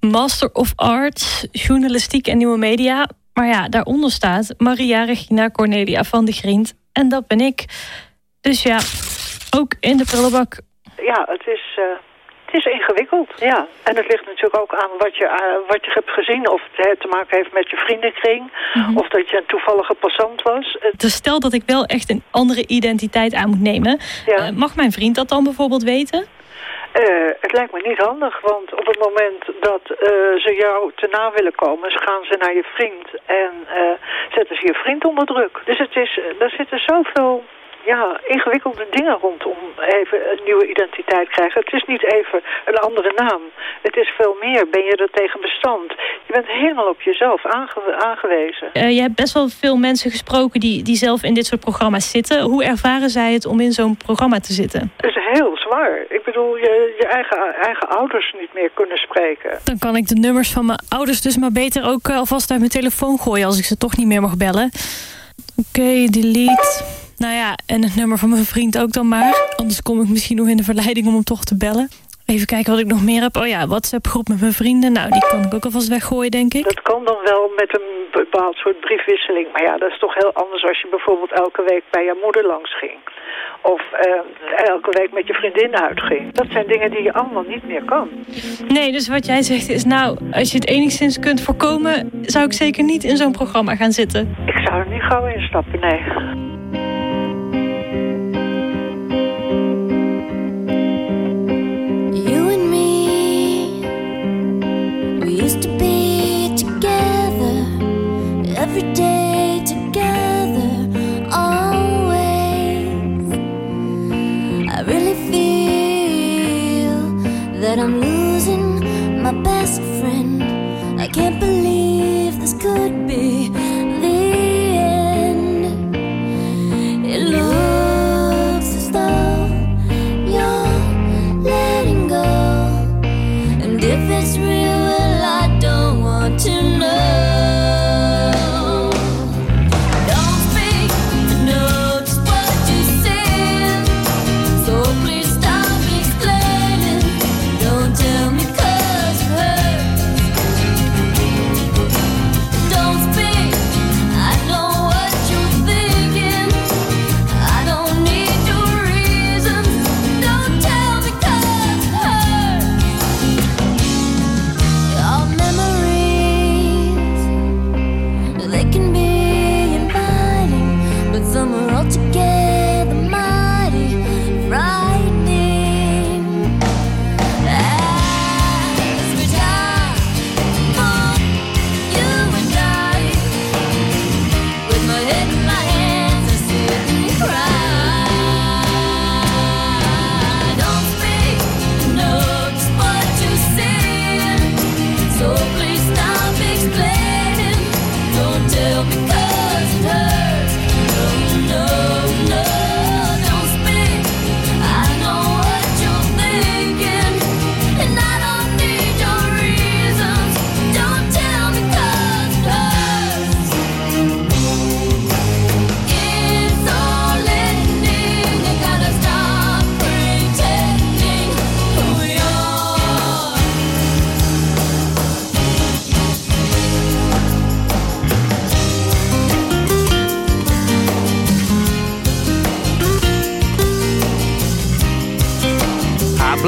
Master of Arts, journalistiek en nieuwe media. Maar ja, daaronder staat Maria Regina Cornelia van de Grient. En dat ben ik. Dus ja, ook in de prullenbak. Ja, het is, eh, het is ingewikkeld. Ja. En het ligt natuurlijk ook aan wat je, eh, wat je hebt gezien. Of het te maken heeft met je vriendenkring. Of dat je een toevallige passant was. Het- Dus stel dat ik wel echt een andere identiteit aan moet nemen. Eh, mag mijn vriend dat dan bijvoorbeeld weten? Het lijkt me niet handig, want op het moment dat ze jou te na willen komen, gaan ze naar je vriend en zetten ze je vriend onder druk. Dus het is, er zitten zoveel ja, ingewikkelde dingen rondom even een nieuwe identiteit krijgen. Het is niet even een andere naam. Het is veel meer. Ben je er tegen bestand? Je bent helemaal op jezelf aange- aangewezen. Eh, je hebt best wel veel mensen gesproken die, die zelf in dit soort programma's zitten. Hoe ervaren zij het om in zo'n programma te zitten? Het is heel zwaar. Ik bedoel, je, je eigen, eigen ouders niet meer kunnen spreken. Dan kan ik de nummers van mijn ouders dus maar beter ook eh, alvast uit mijn telefoon gooien als ik ze toch niet meer mag bellen. Oké, delete. Nou ja, en het nummer van mijn vriend ook dan maar. Anders kom ik misschien nog in de verleiding om hem toch te bellen. Even kijken wat ik nog meer heb. Oh ja, WhatsApp groep met mijn vrienden. Nou, die kan ik ook alvast weggooien, denk ik. Dat kan dan wel met een bepaald soort briefwisseling. Maar ja, dat is toch heel anders als je bijvoorbeeld elke week bij je moeder langs ging. Of eh, elke week met je vriendin uitging. Dat zijn dingen die je allemaal niet meer kan. Nee, dus wat jij zegt is, nou, als je het enigszins kunt voorkomen... zou ik zeker niet in zo'n programma gaan zitten. Ik zou er niet gauw instappen, nee. That I'm losing my best friend. I can't believe this could be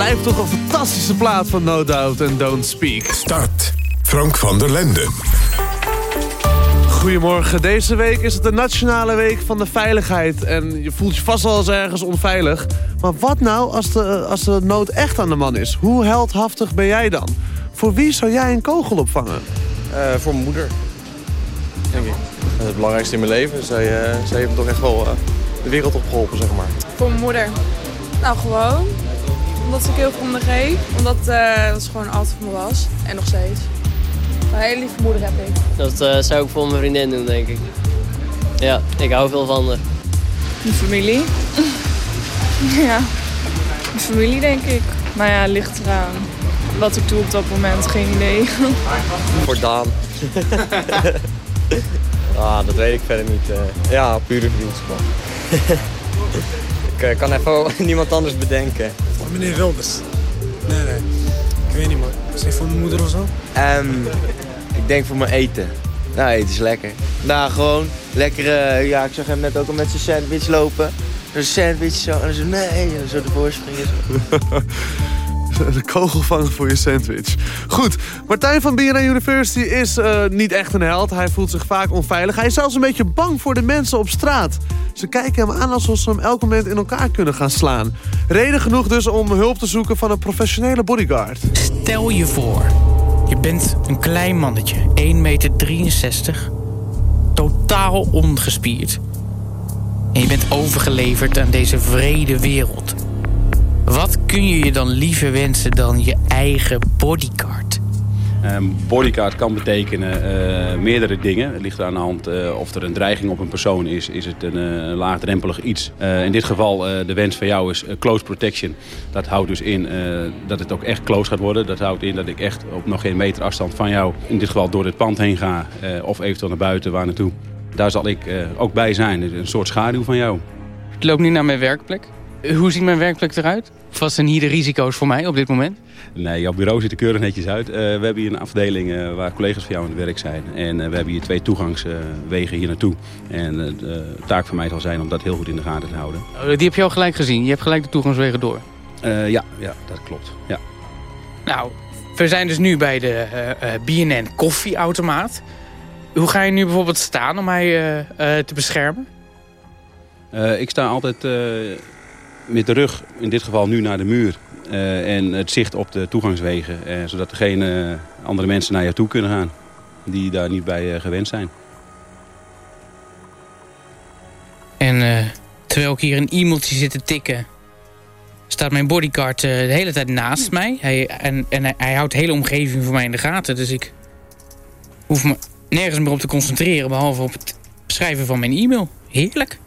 blijft toch een fantastische plaat van No Doubt en Don't Speak. Start. Frank van der Lende. Goedemorgen. Deze week is het de Nationale Week van de Veiligheid. En je voelt je vast wel eens ergens onveilig. Maar wat nou als de, als de nood echt aan de man is? Hoe heldhaftig ben jij dan? Voor wie zou jij een kogel opvangen? Eh, voor mijn moeder, denk ik. Dat is het belangrijkste in mijn leven. Zij, eh, zij heeft me toch echt wel eh, de wereld opgeholpen, zeg maar. Voor mijn moeder. Nou, gewoon. Omdat ze heel veel om me geeft. Omdat eh dat ze gewoon altijd voor me was. En nog steeds. Een hele lieve moeder heb ik. Dat eh, zou ik voor mijn vriendin doen, denk ik. Ja, ik hou veel van haar. Mijn familie. ja, mijn familie denk ik. Maar ja, ligt eraan. Wat ik doe op dat moment, geen idee. Voor Daan. ah, dat weet ik verder niet. eh. ja, pure vriendschap. Ik eh, kan even niemand anders bedenken. Voor meneer Wilders. Nee, nee. Ik weet niet, man. Misschien voor mijn moeder of zo? Ehm, ik denk voor mijn eten. Nou, eten is lekker. Nou, gewoon lekker. eh, ja, ik zag hem net ook al met zijn sandwich lopen. Zo'n sandwich zo. En zo, nee, en zo ervoor springen. De kogel vangen voor je sandwich. Goed, Martijn van BNN University is eh, niet echt een held. Hij voelt zich vaak onveilig. Hij is zelfs een beetje bang voor de mensen op straat. Ze kijken hem aan alsof ze hem elk moment in elkaar kunnen gaan slaan. Reden genoeg dus om hulp te zoeken van een professionele bodyguard. Stel je voor, je bent een klein mannetje, 1,63 meter, totaal ongespierd. En je bent overgeleverd aan deze vrede wereld. Wat kun je je dan liever wensen dan je eigen bodyguard? Een bodyguard kan betekenen eh, meerdere dingen. Het ligt aan de hand eh, of er een dreiging op een persoon is. Is het een eh, laagdrempelig iets? Eh, in dit geval eh, de wens van jou is close protection. Dat houdt dus in eh, dat het ook echt close gaat worden. Dat houdt in dat ik echt op nog geen meter afstand van jou... in dit geval door dit pand heen ga. eh, of eventueel naar buiten, waar naartoe. Daar zal ik eh, ook bij zijn. Een soort schaduw van jou. Ik loop nu naar mijn werkplek. Hoe ziet mijn werkplek eruit? Wat zijn hier de risico's voor mij op dit moment? Nee, jouw bureau ziet er keurig netjes uit. Eh, we hebben hier een afdeling eh, waar collega's van jou aan het werk zijn. En eh, we hebben hier twee toegangswegen hier naartoe. En eh, de taak van mij zal zijn om dat heel goed in de gaten te houden. Oh, Die heb je al gelijk gezien. Je hebt gelijk de toegangswegen door. Eh, ja, ja, dat klopt. Ja. Nou, we zijn dus nu bij de eh, eh, BNN koffieautomaat. Hoe ga je nu bijvoorbeeld staan om mij eh, eh, te beschermen? Eh, ik sta altijd eh, met de rug, in dit geval nu naar de muur. eh, en het zicht op de toegangswegen. eh, zodat er geen eh, andere mensen naar je toe kunnen gaan. Die daar niet bij gewend zijn. En terwijl ik hier een e-mailtje zit te tikken... staat mijn bodyguard de hele tijd naast mij. Hij, en en hij, hij houdt de hele omgeving voor mij in de gaten. Dus ik hoef me nergens meer op te concentreren... behalve op het schrijven van mijn e-mail. Heerlijk.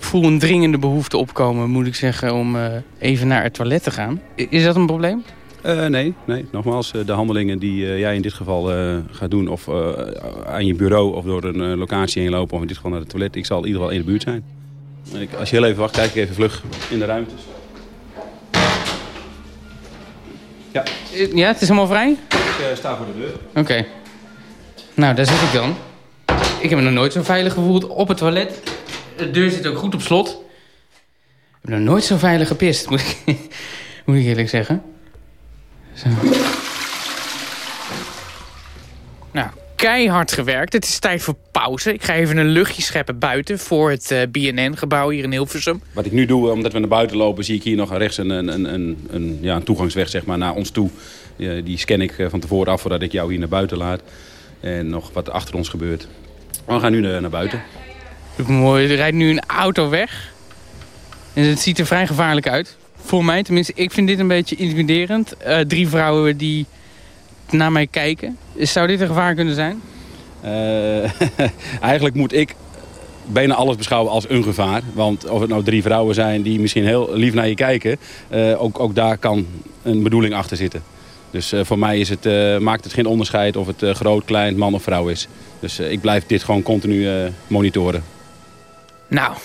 Ik voel een dringende behoefte opkomen, moet ik zeggen... om eh, even naar het toilet te gaan. Is dat een probleem? Eh, nee, nee, nogmaals, eh, de handelingen die jij in dit geval gaat doen... of aan je bureau of door een locatie heen lopen... of in dit geval naar het toilet, ik zal in ieder geval in de buurt zijn. Ik, als je heel even wacht, kijk ik even vlug in de ruimte. Ja. Ja, het is helemaal vrij? Ik sta voor de deur. Oké. Nou, daar zit ik dan. Ik heb me nog nooit zo veilig gevoeld op het toilet. De deur zit ook goed op slot. Ik heb nog nooit zo veilig gepist, moet ik, moet ik eerlijk zeggen. Zo. Nou, keihard gewerkt. Het is tijd voor pauze. Ik ga even een luchtje scheppen buiten voor het eh, BNN-gebouw hier in Hilversum. Wat ik nu doe, omdat we naar buiten lopen, zie ik hier nog rechts een, een, een, een, een, ja, een toegangsweg zeg maar, naar ons toe. Die, scan ik eh, van tevoren af voordat ik jou hier naar buiten laat. En nog wat achter ons gebeurt. We gaan nu naar, naar Mooi, er rijdt nu een auto weg. En het ziet er vrij gevaarlijk uit. Voor mij tenminste, ik vind dit een beetje intimiderend. Eh, drie vrouwen die naar mij kijken. Zou dit een gevaar kunnen zijn? Eh, eigenlijk moet ik bijna alles beschouwen als een gevaar. Want of het nou drie vrouwen zijn die misschien heel lief naar je kijken... eh, ook, ook daar kan een bedoeling achter zitten. Dus voor mij is het, maakt het geen onderscheid of het groot, klein, man of vrouw is. Dus ik blijf dit gewoon continu monitoren. Nou,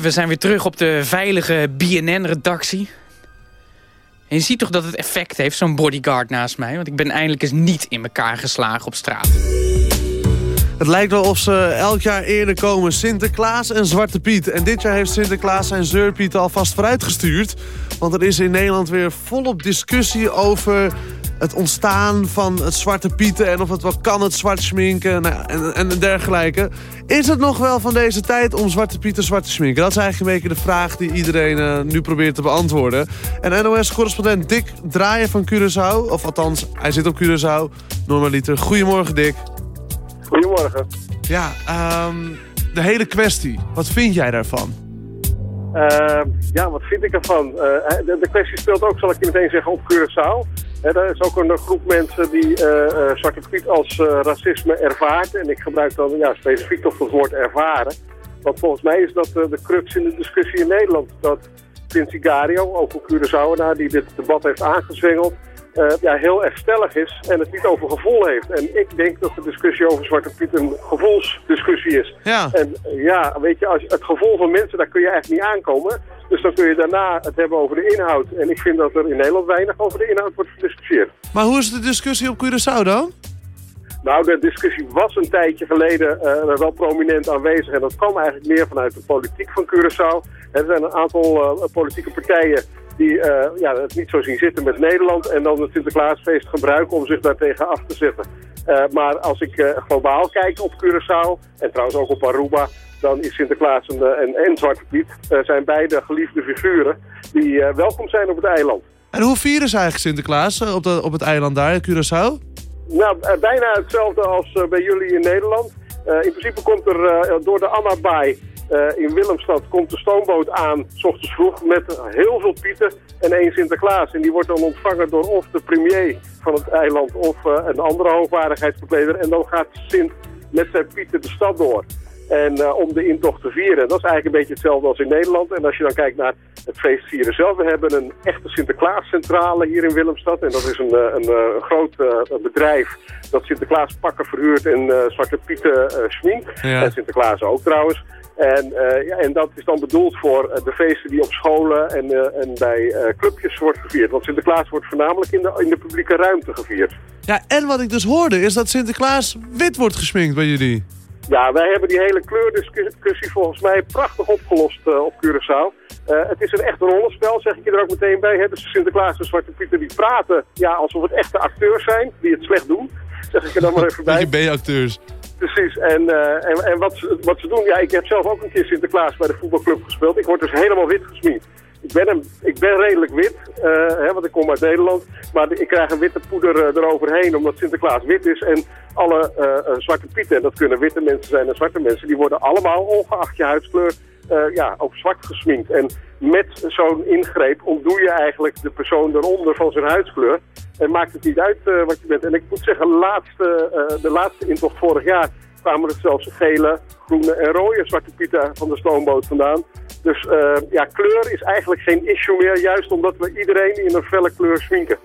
we zijn weer terug op de veilige BNN-redactie. En je ziet toch dat het effect heeft, zo'n bodyguard naast mij. Want ik ben eindelijk eens niet in elkaar geslagen op straat. Het lijkt wel of ze elk jaar eerder komen. Sinterklaas en Zwarte Piet. En dit jaar heeft Sinterklaas zijn Zeurpiet alvast vooruitgestuurd. Want er is in Nederland weer volop discussie over het ontstaan van het Zwarte Pieten... en of het wel kan, het zwart schminken nou, en, en dergelijke. Is het nog wel van deze tijd om Zwarte Pieten zwart te schminken? Dat is eigenlijk een beetje de vraag die iedereen eh, nu probeert te beantwoorden. En NOS-correspondent Dick Draaien van Curaçao... of althans, hij zit op Curaçao, normaliter. Goedemorgen, Dick. Goedemorgen. Ja, ehm, de hele kwestie. Wat vind jij daarvan? Eh, ja, wat vind ik ervan? Eh, de, de kwestie speelt ook, zal ik je meteen zeggen, op Curaçao. Er is ook een groep mensen die eh, Zwarte als eh, racisme ervaart. En ik gebruik dan ja, specifiek toch het woord ervaren. Want volgens mij is dat de crux in de discussie in Nederland. Dat Vinci Gario, ook een Curaçaoenaar die dit debat heeft aangezwengeld... eh, ja, heel erg stellig is en het niet over gevoel heeft. En ik denk dat de discussie over Zwarte Piet een gevoelsdiscussie is. Ja. En eh, ja, weet je, als, het gevoel van mensen, daar kun je eigenlijk niet aankomen. Dus dan kun je daarna het hebben over de inhoud. En ik vind dat er in Nederland weinig over de inhoud wordt gediscussieerd. Maar hoe is de discussie op Curaçao dan? Nou, de discussie was een tijdje geleden eh, wel prominent aanwezig. En dat kwam eigenlijk meer vanuit de politiek van Curaçao. Er zijn een aantal politieke partijen die eh, ja, het niet zo zien zitten met Nederland. En dan het Sinterklaasfeest gebruiken om zich daartegen af te zetten. Eh, maar als ik eh, globaal kijk op Curaçao, en trouwens ook op Aruba... dan is Sinterklaas en, en, en Zwarte Piet zijn beide geliefde figuren... die welkom zijn op het eiland. En hoe vieren ze eigenlijk Sinterklaas op, de, op het eiland daar, Curaçao? Nou, bijna hetzelfde als bij jullie in Nederland. In principe komt er door de Annabaai eh, in Willemstad komt de stoomboot aan, s ochtends vroeg, met heel veel pieten en één Sinterklaas. En die wordt dan ontvangen door of de premier van het eiland of eh, een andere hoogwaardigheidsbekleder. En dan gaat Sint met zijn pieten de stad door. En eh, om de intocht te vieren. Dat is eigenlijk een beetje hetzelfde als in Nederland. En als je dan kijkt naar het feestvieren zelf. We hebben een echte Sinterklaascentrale hier in Willemstad. En dat is een, een, groot bedrijf dat Sinterklaas pakken verhuurt en eh, Zwarte Pieten eh schminkt. Ja. En Sinterklaas ook trouwens. En, eh, ja, en dat is dan bedoeld voor eh, de feesten die op scholen en, eh, en bij clubjes wordt gevierd. Want Sinterklaas wordt voornamelijk in de, in de publieke ruimte gevierd. Ja, en wat ik dus hoorde is dat Sinterklaas wit wordt gesminkt bij jullie. Ja, wij hebben die hele kleurdiscussie volgens mij prachtig opgelost op Curaçao. Het is een echt rollenspel, zeg ik je er ook meteen bij. Hè? Dus Sinterklaas en Zwarte Pieter die praten ja, alsof het echte acteurs zijn, die het slecht doen. Zeg ik er dan maar even bij. Beetje B-acteurs. Precies, en, eh, en, en wat, ze- wat ze doen, ja, ik heb zelf ook een keer Sinterklaas bij de voetbalclub gespeeld. Ik word dus helemaal wit gesminkt. Ik ben, hem, ik ben redelijk wit, eh, hè, want ik kom uit Nederland. Maar ik krijg een witte poeder eh, eroverheen, omdat Sinterklaas wit is. En alle zwarte pieten, en dat kunnen witte mensen zijn en zwarte mensen... die worden allemaal, ongeacht je huidskleur, eh, ja, ook zwart gesminkt. En met zo'n ingreep ontdoe je eigenlijk de persoon eronder van zijn huidskleur. En maakt het niet uit eh, wat je bent. En ik moet zeggen, laatste, eh, de laatste intocht vorig jaar kwamen er zelfs gele, groene en rode zwarte pieten van de stoomboot vandaan. Dus ja, kleur is eigenlijk geen issue meer, juist omdat we iedereen in een felle kleur sminken.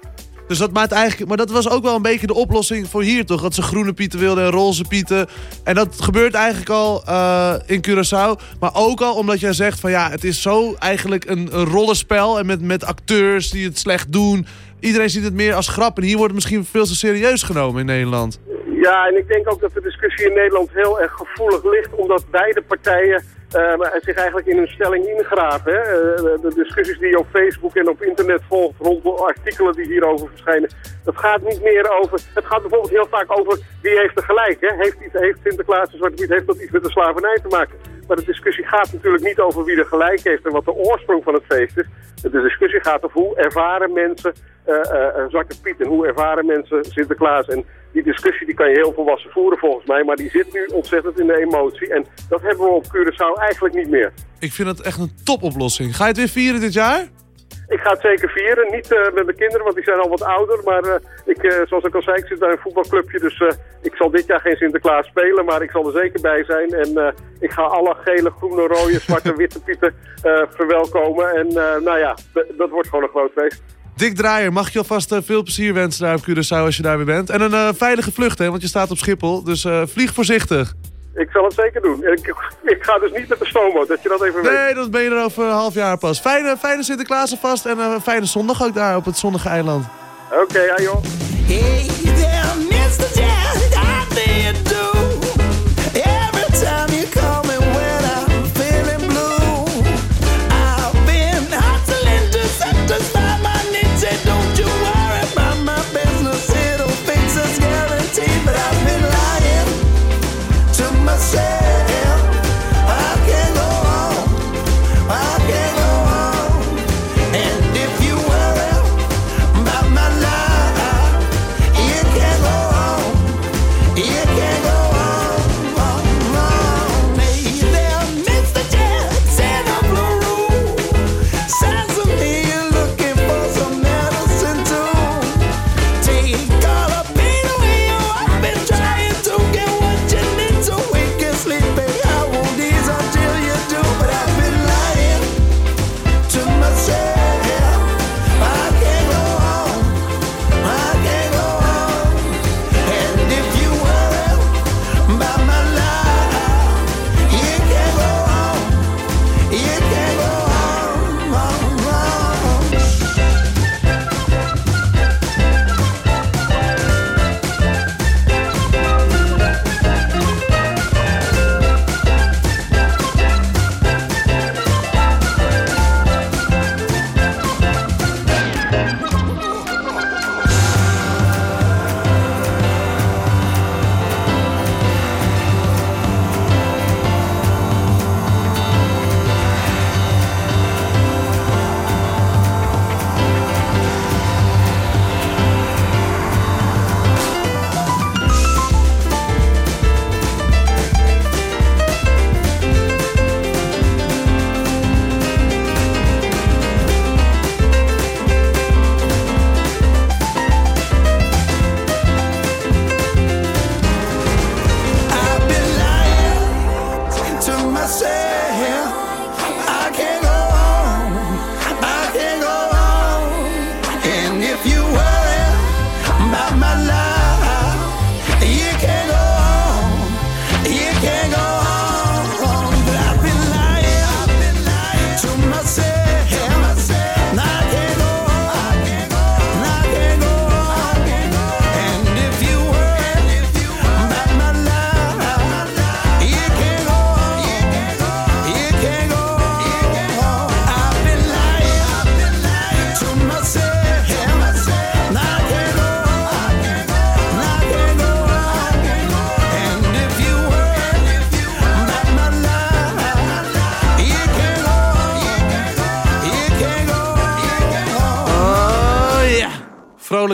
Dus dat maakt eigenlijk... Maar dat was ook wel een beetje de oplossing voor hier toch? Dat ze groene pieten wilden en roze pieten. En dat gebeurt eigenlijk al eh, in Curaçao. Maar ook al omdat jij zegt van ja, het is zo eigenlijk een, rollenspel. En met, met acteurs die het slecht doen. Iedereen ziet het meer als grap. En hier wordt het misschien veel te serieus genomen in Nederland. Ja, en ik denk ook dat de discussie in Nederland heel erg gevoelig ligt, omdat beide partijen eh, zich eigenlijk in hun stelling ingraven. Hè. Eh, de discussies die je op Facebook en op internet volgt rondom artikelen die hierover verschijnen, dat gaat niet meer over... Het gaat bijvoorbeeld heel vaak over wie heeft er gelijk. Hè. Heeft, iets, heeft Sinterklaas en Zwarte Piet heeft dat iets met de slavernij te maken? Maar de discussie gaat natuurlijk niet over wie er gelijk heeft en wat de oorsprong van het feest is. De discussie gaat over hoe ervaren mensen eh, eh, eh, Zwarte Piet en hoe ervaren mensen Sinterklaas. En die discussie die kan je heel volwassen voeren volgens mij, maar die zit nu ontzettend in de emotie. En dat hebben we op Curaçao eigenlijk niet meer. Ik vind het echt een topoplossing. Ga je het weer vieren dit jaar? Ik ga het zeker vieren. Niet eh, met mijn kinderen, want die zijn al wat ouder. Maar eh, ik, eh, zoals ik al zei, ik zit bij een voetbalclubje. Dus ik zal dit jaar geen Sinterklaas spelen. Maar ik zal er zeker bij zijn. En ik ga alle gele, groene, rode, zwarte, witte pieten verwelkomen. En nou ja, dat wordt gewoon een groot feest. Dick Draaier, mag je alvast veel plezier wensen daar op Curaçao als je daar weer bent. En een veilige vlucht, hè, want je staat op Schiphol. Dus vlieg voorzichtig. Ik zal het zeker doen. En Ik, ik ga dus niet met de stoomboot, dat je dat even weet. Nee, dat ben je er over een half jaar pas. Fijne, fijne Sinterklaas alvast en een fijne zondag ook daar op het zonnige eiland. Oké, ja joh. Hey there, Mr. Jazz,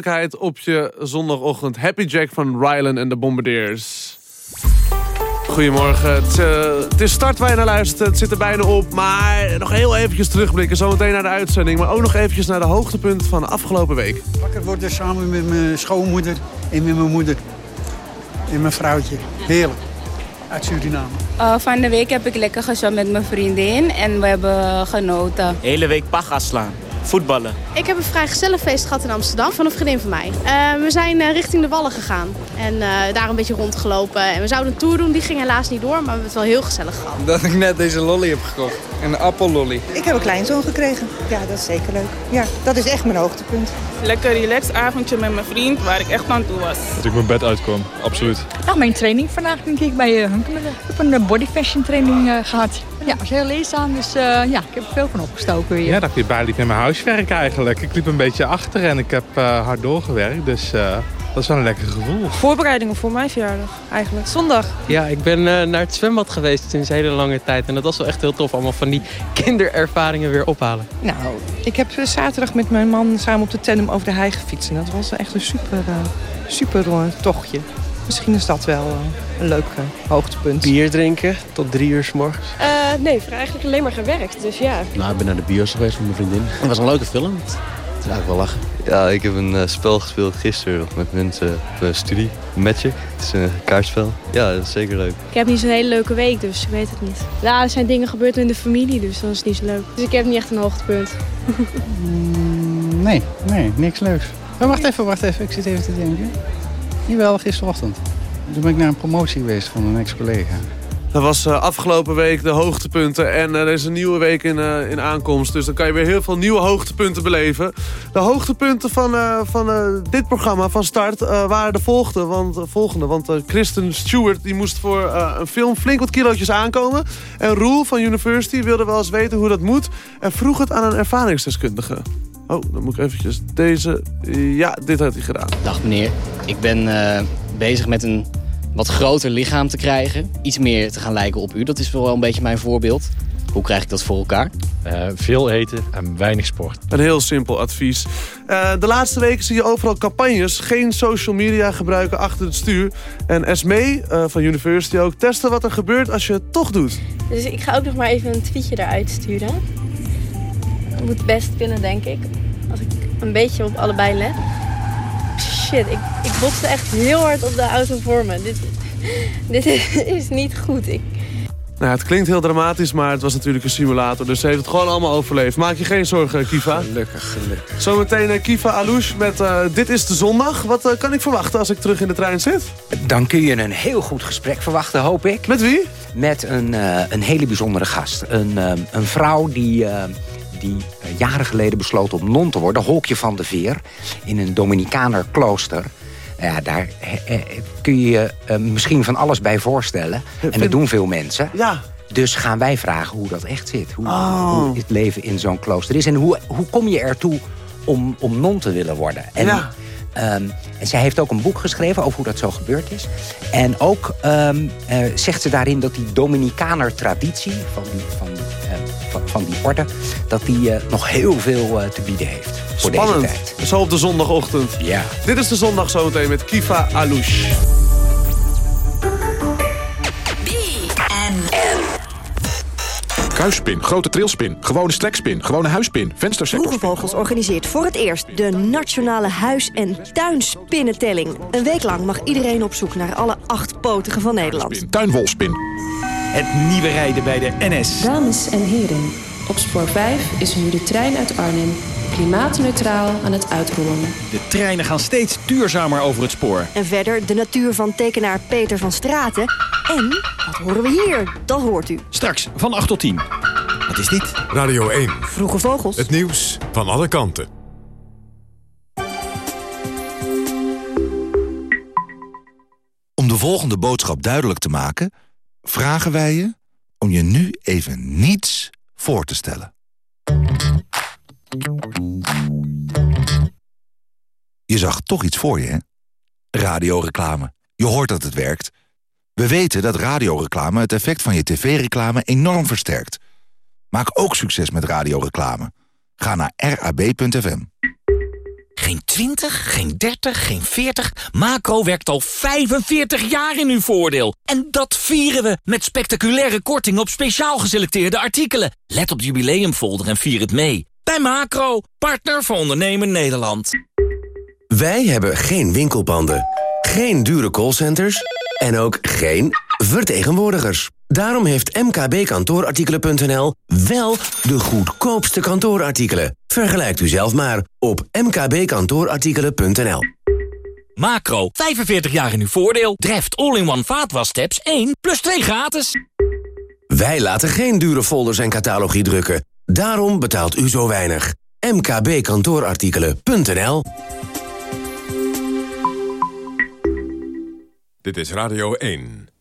Vrolijkheid op je zondagochtend. Happy Jack van Rylan en de Bombardiers. Goedemorgen. Het, eh, het is start waar je naar luistert. Het zit er bijna op. Maar nog heel eventjes terugblikken. Zometeen naar de uitzending. Maar ook nog eventjes naar de hoogtepunt van de afgelopen week. Wakker worden samen met mijn schoonmoeder en met mijn moeder. En mijn vrouwtje. Heerlijk. Uit Suriname. Uh, van de week heb ik lekker gezwommen met mijn vriendin en we hebben genoten. Hele week paga slaan. Voetballen. Ik heb een vrij gezellig feest gehad in Amsterdam van een vriendin van mij. Eh, we zijn eh, richting de Wallen gegaan en eh, daar een beetje rondgelopen. En we zouden een tour doen, die ging helaas niet door, maar we hebben het wel heel gezellig gehad. Dat ik net deze lolly heb gekocht. Een appellolly. Ik heb een kleinzoon gekregen. Ja, dat is zeker leuk. Ja, dat is echt mijn hoogtepunt. Lekker relaxed avondje met mijn vriend waar ik echt aan toe was. Dat ik mijn bed uitkwam, absoluut. Nou, mijn training vandaag denk ik bij uh, Hunkemöller. Ik heb een body fashion training eh, gehad. Ja, was heel leerzaam, dus eh, ja, ik heb er veel van opgestoken weer. Ja, dat ik weer bijliep in mijn huiswerk eigenlijk. Ik liep een beetje achter en ik heb eh, hard doorgewerkt, dus eh, dat is wel een lekker gevoel. Voorbereidingen voor mijn verjaardag eigenlijk. Zondag. Ja, ik ben eh, naar het zwembad geweest sinds een hele lange tijd. En dat was wel echt heel tof. Allemaal van die kinderervaringen weer ophalen. Nou, ik heb zaterdag met mijn man samen op de tandem over de hei gefietst. En dat was echt een super, eh, super tochtje. Misschien is dat wel eh, een leuk uh, hoogtepunt. Bier drinken tot drie uur s morgens? Uh, nee, eigenlijk alleen maar gewerkt, dus ja. Nou, ik ben naar de bios geweest met mijn vriendin. Het was een leuke film. Het is eigenlijk wel lachen. Ja, ik heb een spel gespeeld gisteren met mensen op uh, studie. Magic. Het is een kaartspel. Ja, dat is zeker leuk. Ik heb niet zo'n hele leuke week, dus ik weet het niet. Ja, er zijn dingen gebeurd in de familie, dus dat is niet zo leuk. Dus ik heb niet echt een hoogtepunt. mm, nee, nee, niks leuks. Oh, wacht even, wacht even. Ik zit even te denken. Jawel, gisterochtend. Toen ben ik naar een promotie geweest van een ex-collega. Dat was uh, afgelopen week de hoogtepunten. En uh, er is een nieuwe week in, uh, in aankomst. Dus dan kan je weer heel veel nieuwe hoogtepunten beleven. De hoogtepunten van, van dit programma van start waren de volgende. Want, volgende, want Kristen Stewart die moest voor een film flink wat kilootjes aankomen. En Roel van University wilde wel eens weten hoe dat moet. En vroeg het aan een ervaringsdeskundige. Oh, dan moet ik eventjes deze... Ja, dit had hij gedaan. Dag meneer, ik ben bezig met een wat groter lichaam te krijgen. Iets meer te gaan lijken op u. Dat is wel een beetje mijn voorbeeld. Hoe krijg ik dat voor elkaar? Uh, veel eten en weinig sport. Een heel simpel advies. Uh, de laatste weken zie je overal campagnes. Geen social media gebruiken achter het stuur. En Esme uh, van University ook testen wat er gebeurt als je het toch doet. Dus ik ga ook nog maar even een tweetje eruit sturen. Dat moet best kunnen, denk ik. Als ik een beetje op allebei let shit, ik, ik botste echt heel hard op de auto voor me. Dit, dit is niet goed. Ik... Nou, het klinkt heel dramatisch, maar het was natuurlijk een simulator. Dus ze heeft het gewoon allemaal overleefd. Maak je geen zorgen, Kiva. Gelukkig, gelukkig. Zometeen uh, Kiva Alouche met uh, Dit is de Zondag. Wat uh, kan ik verwachten als ik terug in de trein zit? Dan kun je een heel goed gesprek verwachten, hoop ik. Met wie? Met een, een hele bijzondere gast. Een, een vrouw die die uh, jaren geleden besloot om non te worden. Holkje van de Veer in een Dominicaner klooster. Ja, daar eh, kun je je uh, misschien van alles bij voorstellen. En dat doen veel mensen. Ja. Dus gaan wij vragen hoe dat echt zit. Hoe, oh. hoe het leven in zo'n klooster is. En hoe, hoe kom je ertoe om, om non te willen worden. En, ja. Um, en zij heeft ook een boek geschreven over hoe dat zo gebeurd is. En ook um, uh, zegt ze daarin dat die Dominicaner traditie van die, van, uh, van, van, die orde... dat die uh, nog heel veel te bieden heeft voor Spannend. deze tijd. Zo op de zondagochtend. Ja. Dit is de zondag zometeen met Kifa Alouche. Kruisspin, grote trilspin, gewone strekspin, gewone huispin, venstersekkerspin. Vroege organiseert voor het eerst de Nationale Huis- en Tuinspinnentelling. Een week lang mag iedereen op zoek naar alle acht potigen van Nederland. Tuinwolspin. Het nieuwe rijden bij de NS. Dames en heren, op spoor 5 is nu de trein uit Arnhem klimaatneutraal aan het uitrollen. De treinen gaan steeds duurzamer over het spoor. En verder de natuur van tekenaar Peter van Straten. En, wat horen we hier? Dat hoort u. Straks van 8 tot 10. Wat is dit? Radio 1. Vroege Vogels. Het nieuws van alle kanten. Om de volgende boodschap duidelijk te maken... vragen wij je om je nu even niets voor te stellen. Je zag toch iets voor je, hè? Radioreclame. Je hoort dat het werkt. We weten dat radioreclame het effect van je tv-reclame enorm versterkt. Maak ook succes met radioreclame. Ga naar rab.fm. Geen 20, geen 30, geen 40. Macro werkt al 45 jaar in uw voordeel. En dat vieren we met spectaculaire korting op speciaal geselecteerde artikelen. Let op de jubileumfolder en vier het mee. Bij Macro, partner voor ondernemen Nederland. Wij hebben geen winkelpanden, geen dure callcenters en ook geen vertegenwoordigers. Daarom heeft mkbkantoorartikelen.nl wel de goedkoopste kantoorartikelen. Vergelijkt u zelf maar op mkbkantoorartikelen.nl. Macro, 45 jaar in uw voordeel. Dreft all-in-one vaatwastabs 1 plus 2 gratis. Wij laten geen dure folders en catalogie drukken. Daarom betaalt u zo weinig. mkbkantoorartikelen.nl Dit is Radio 1.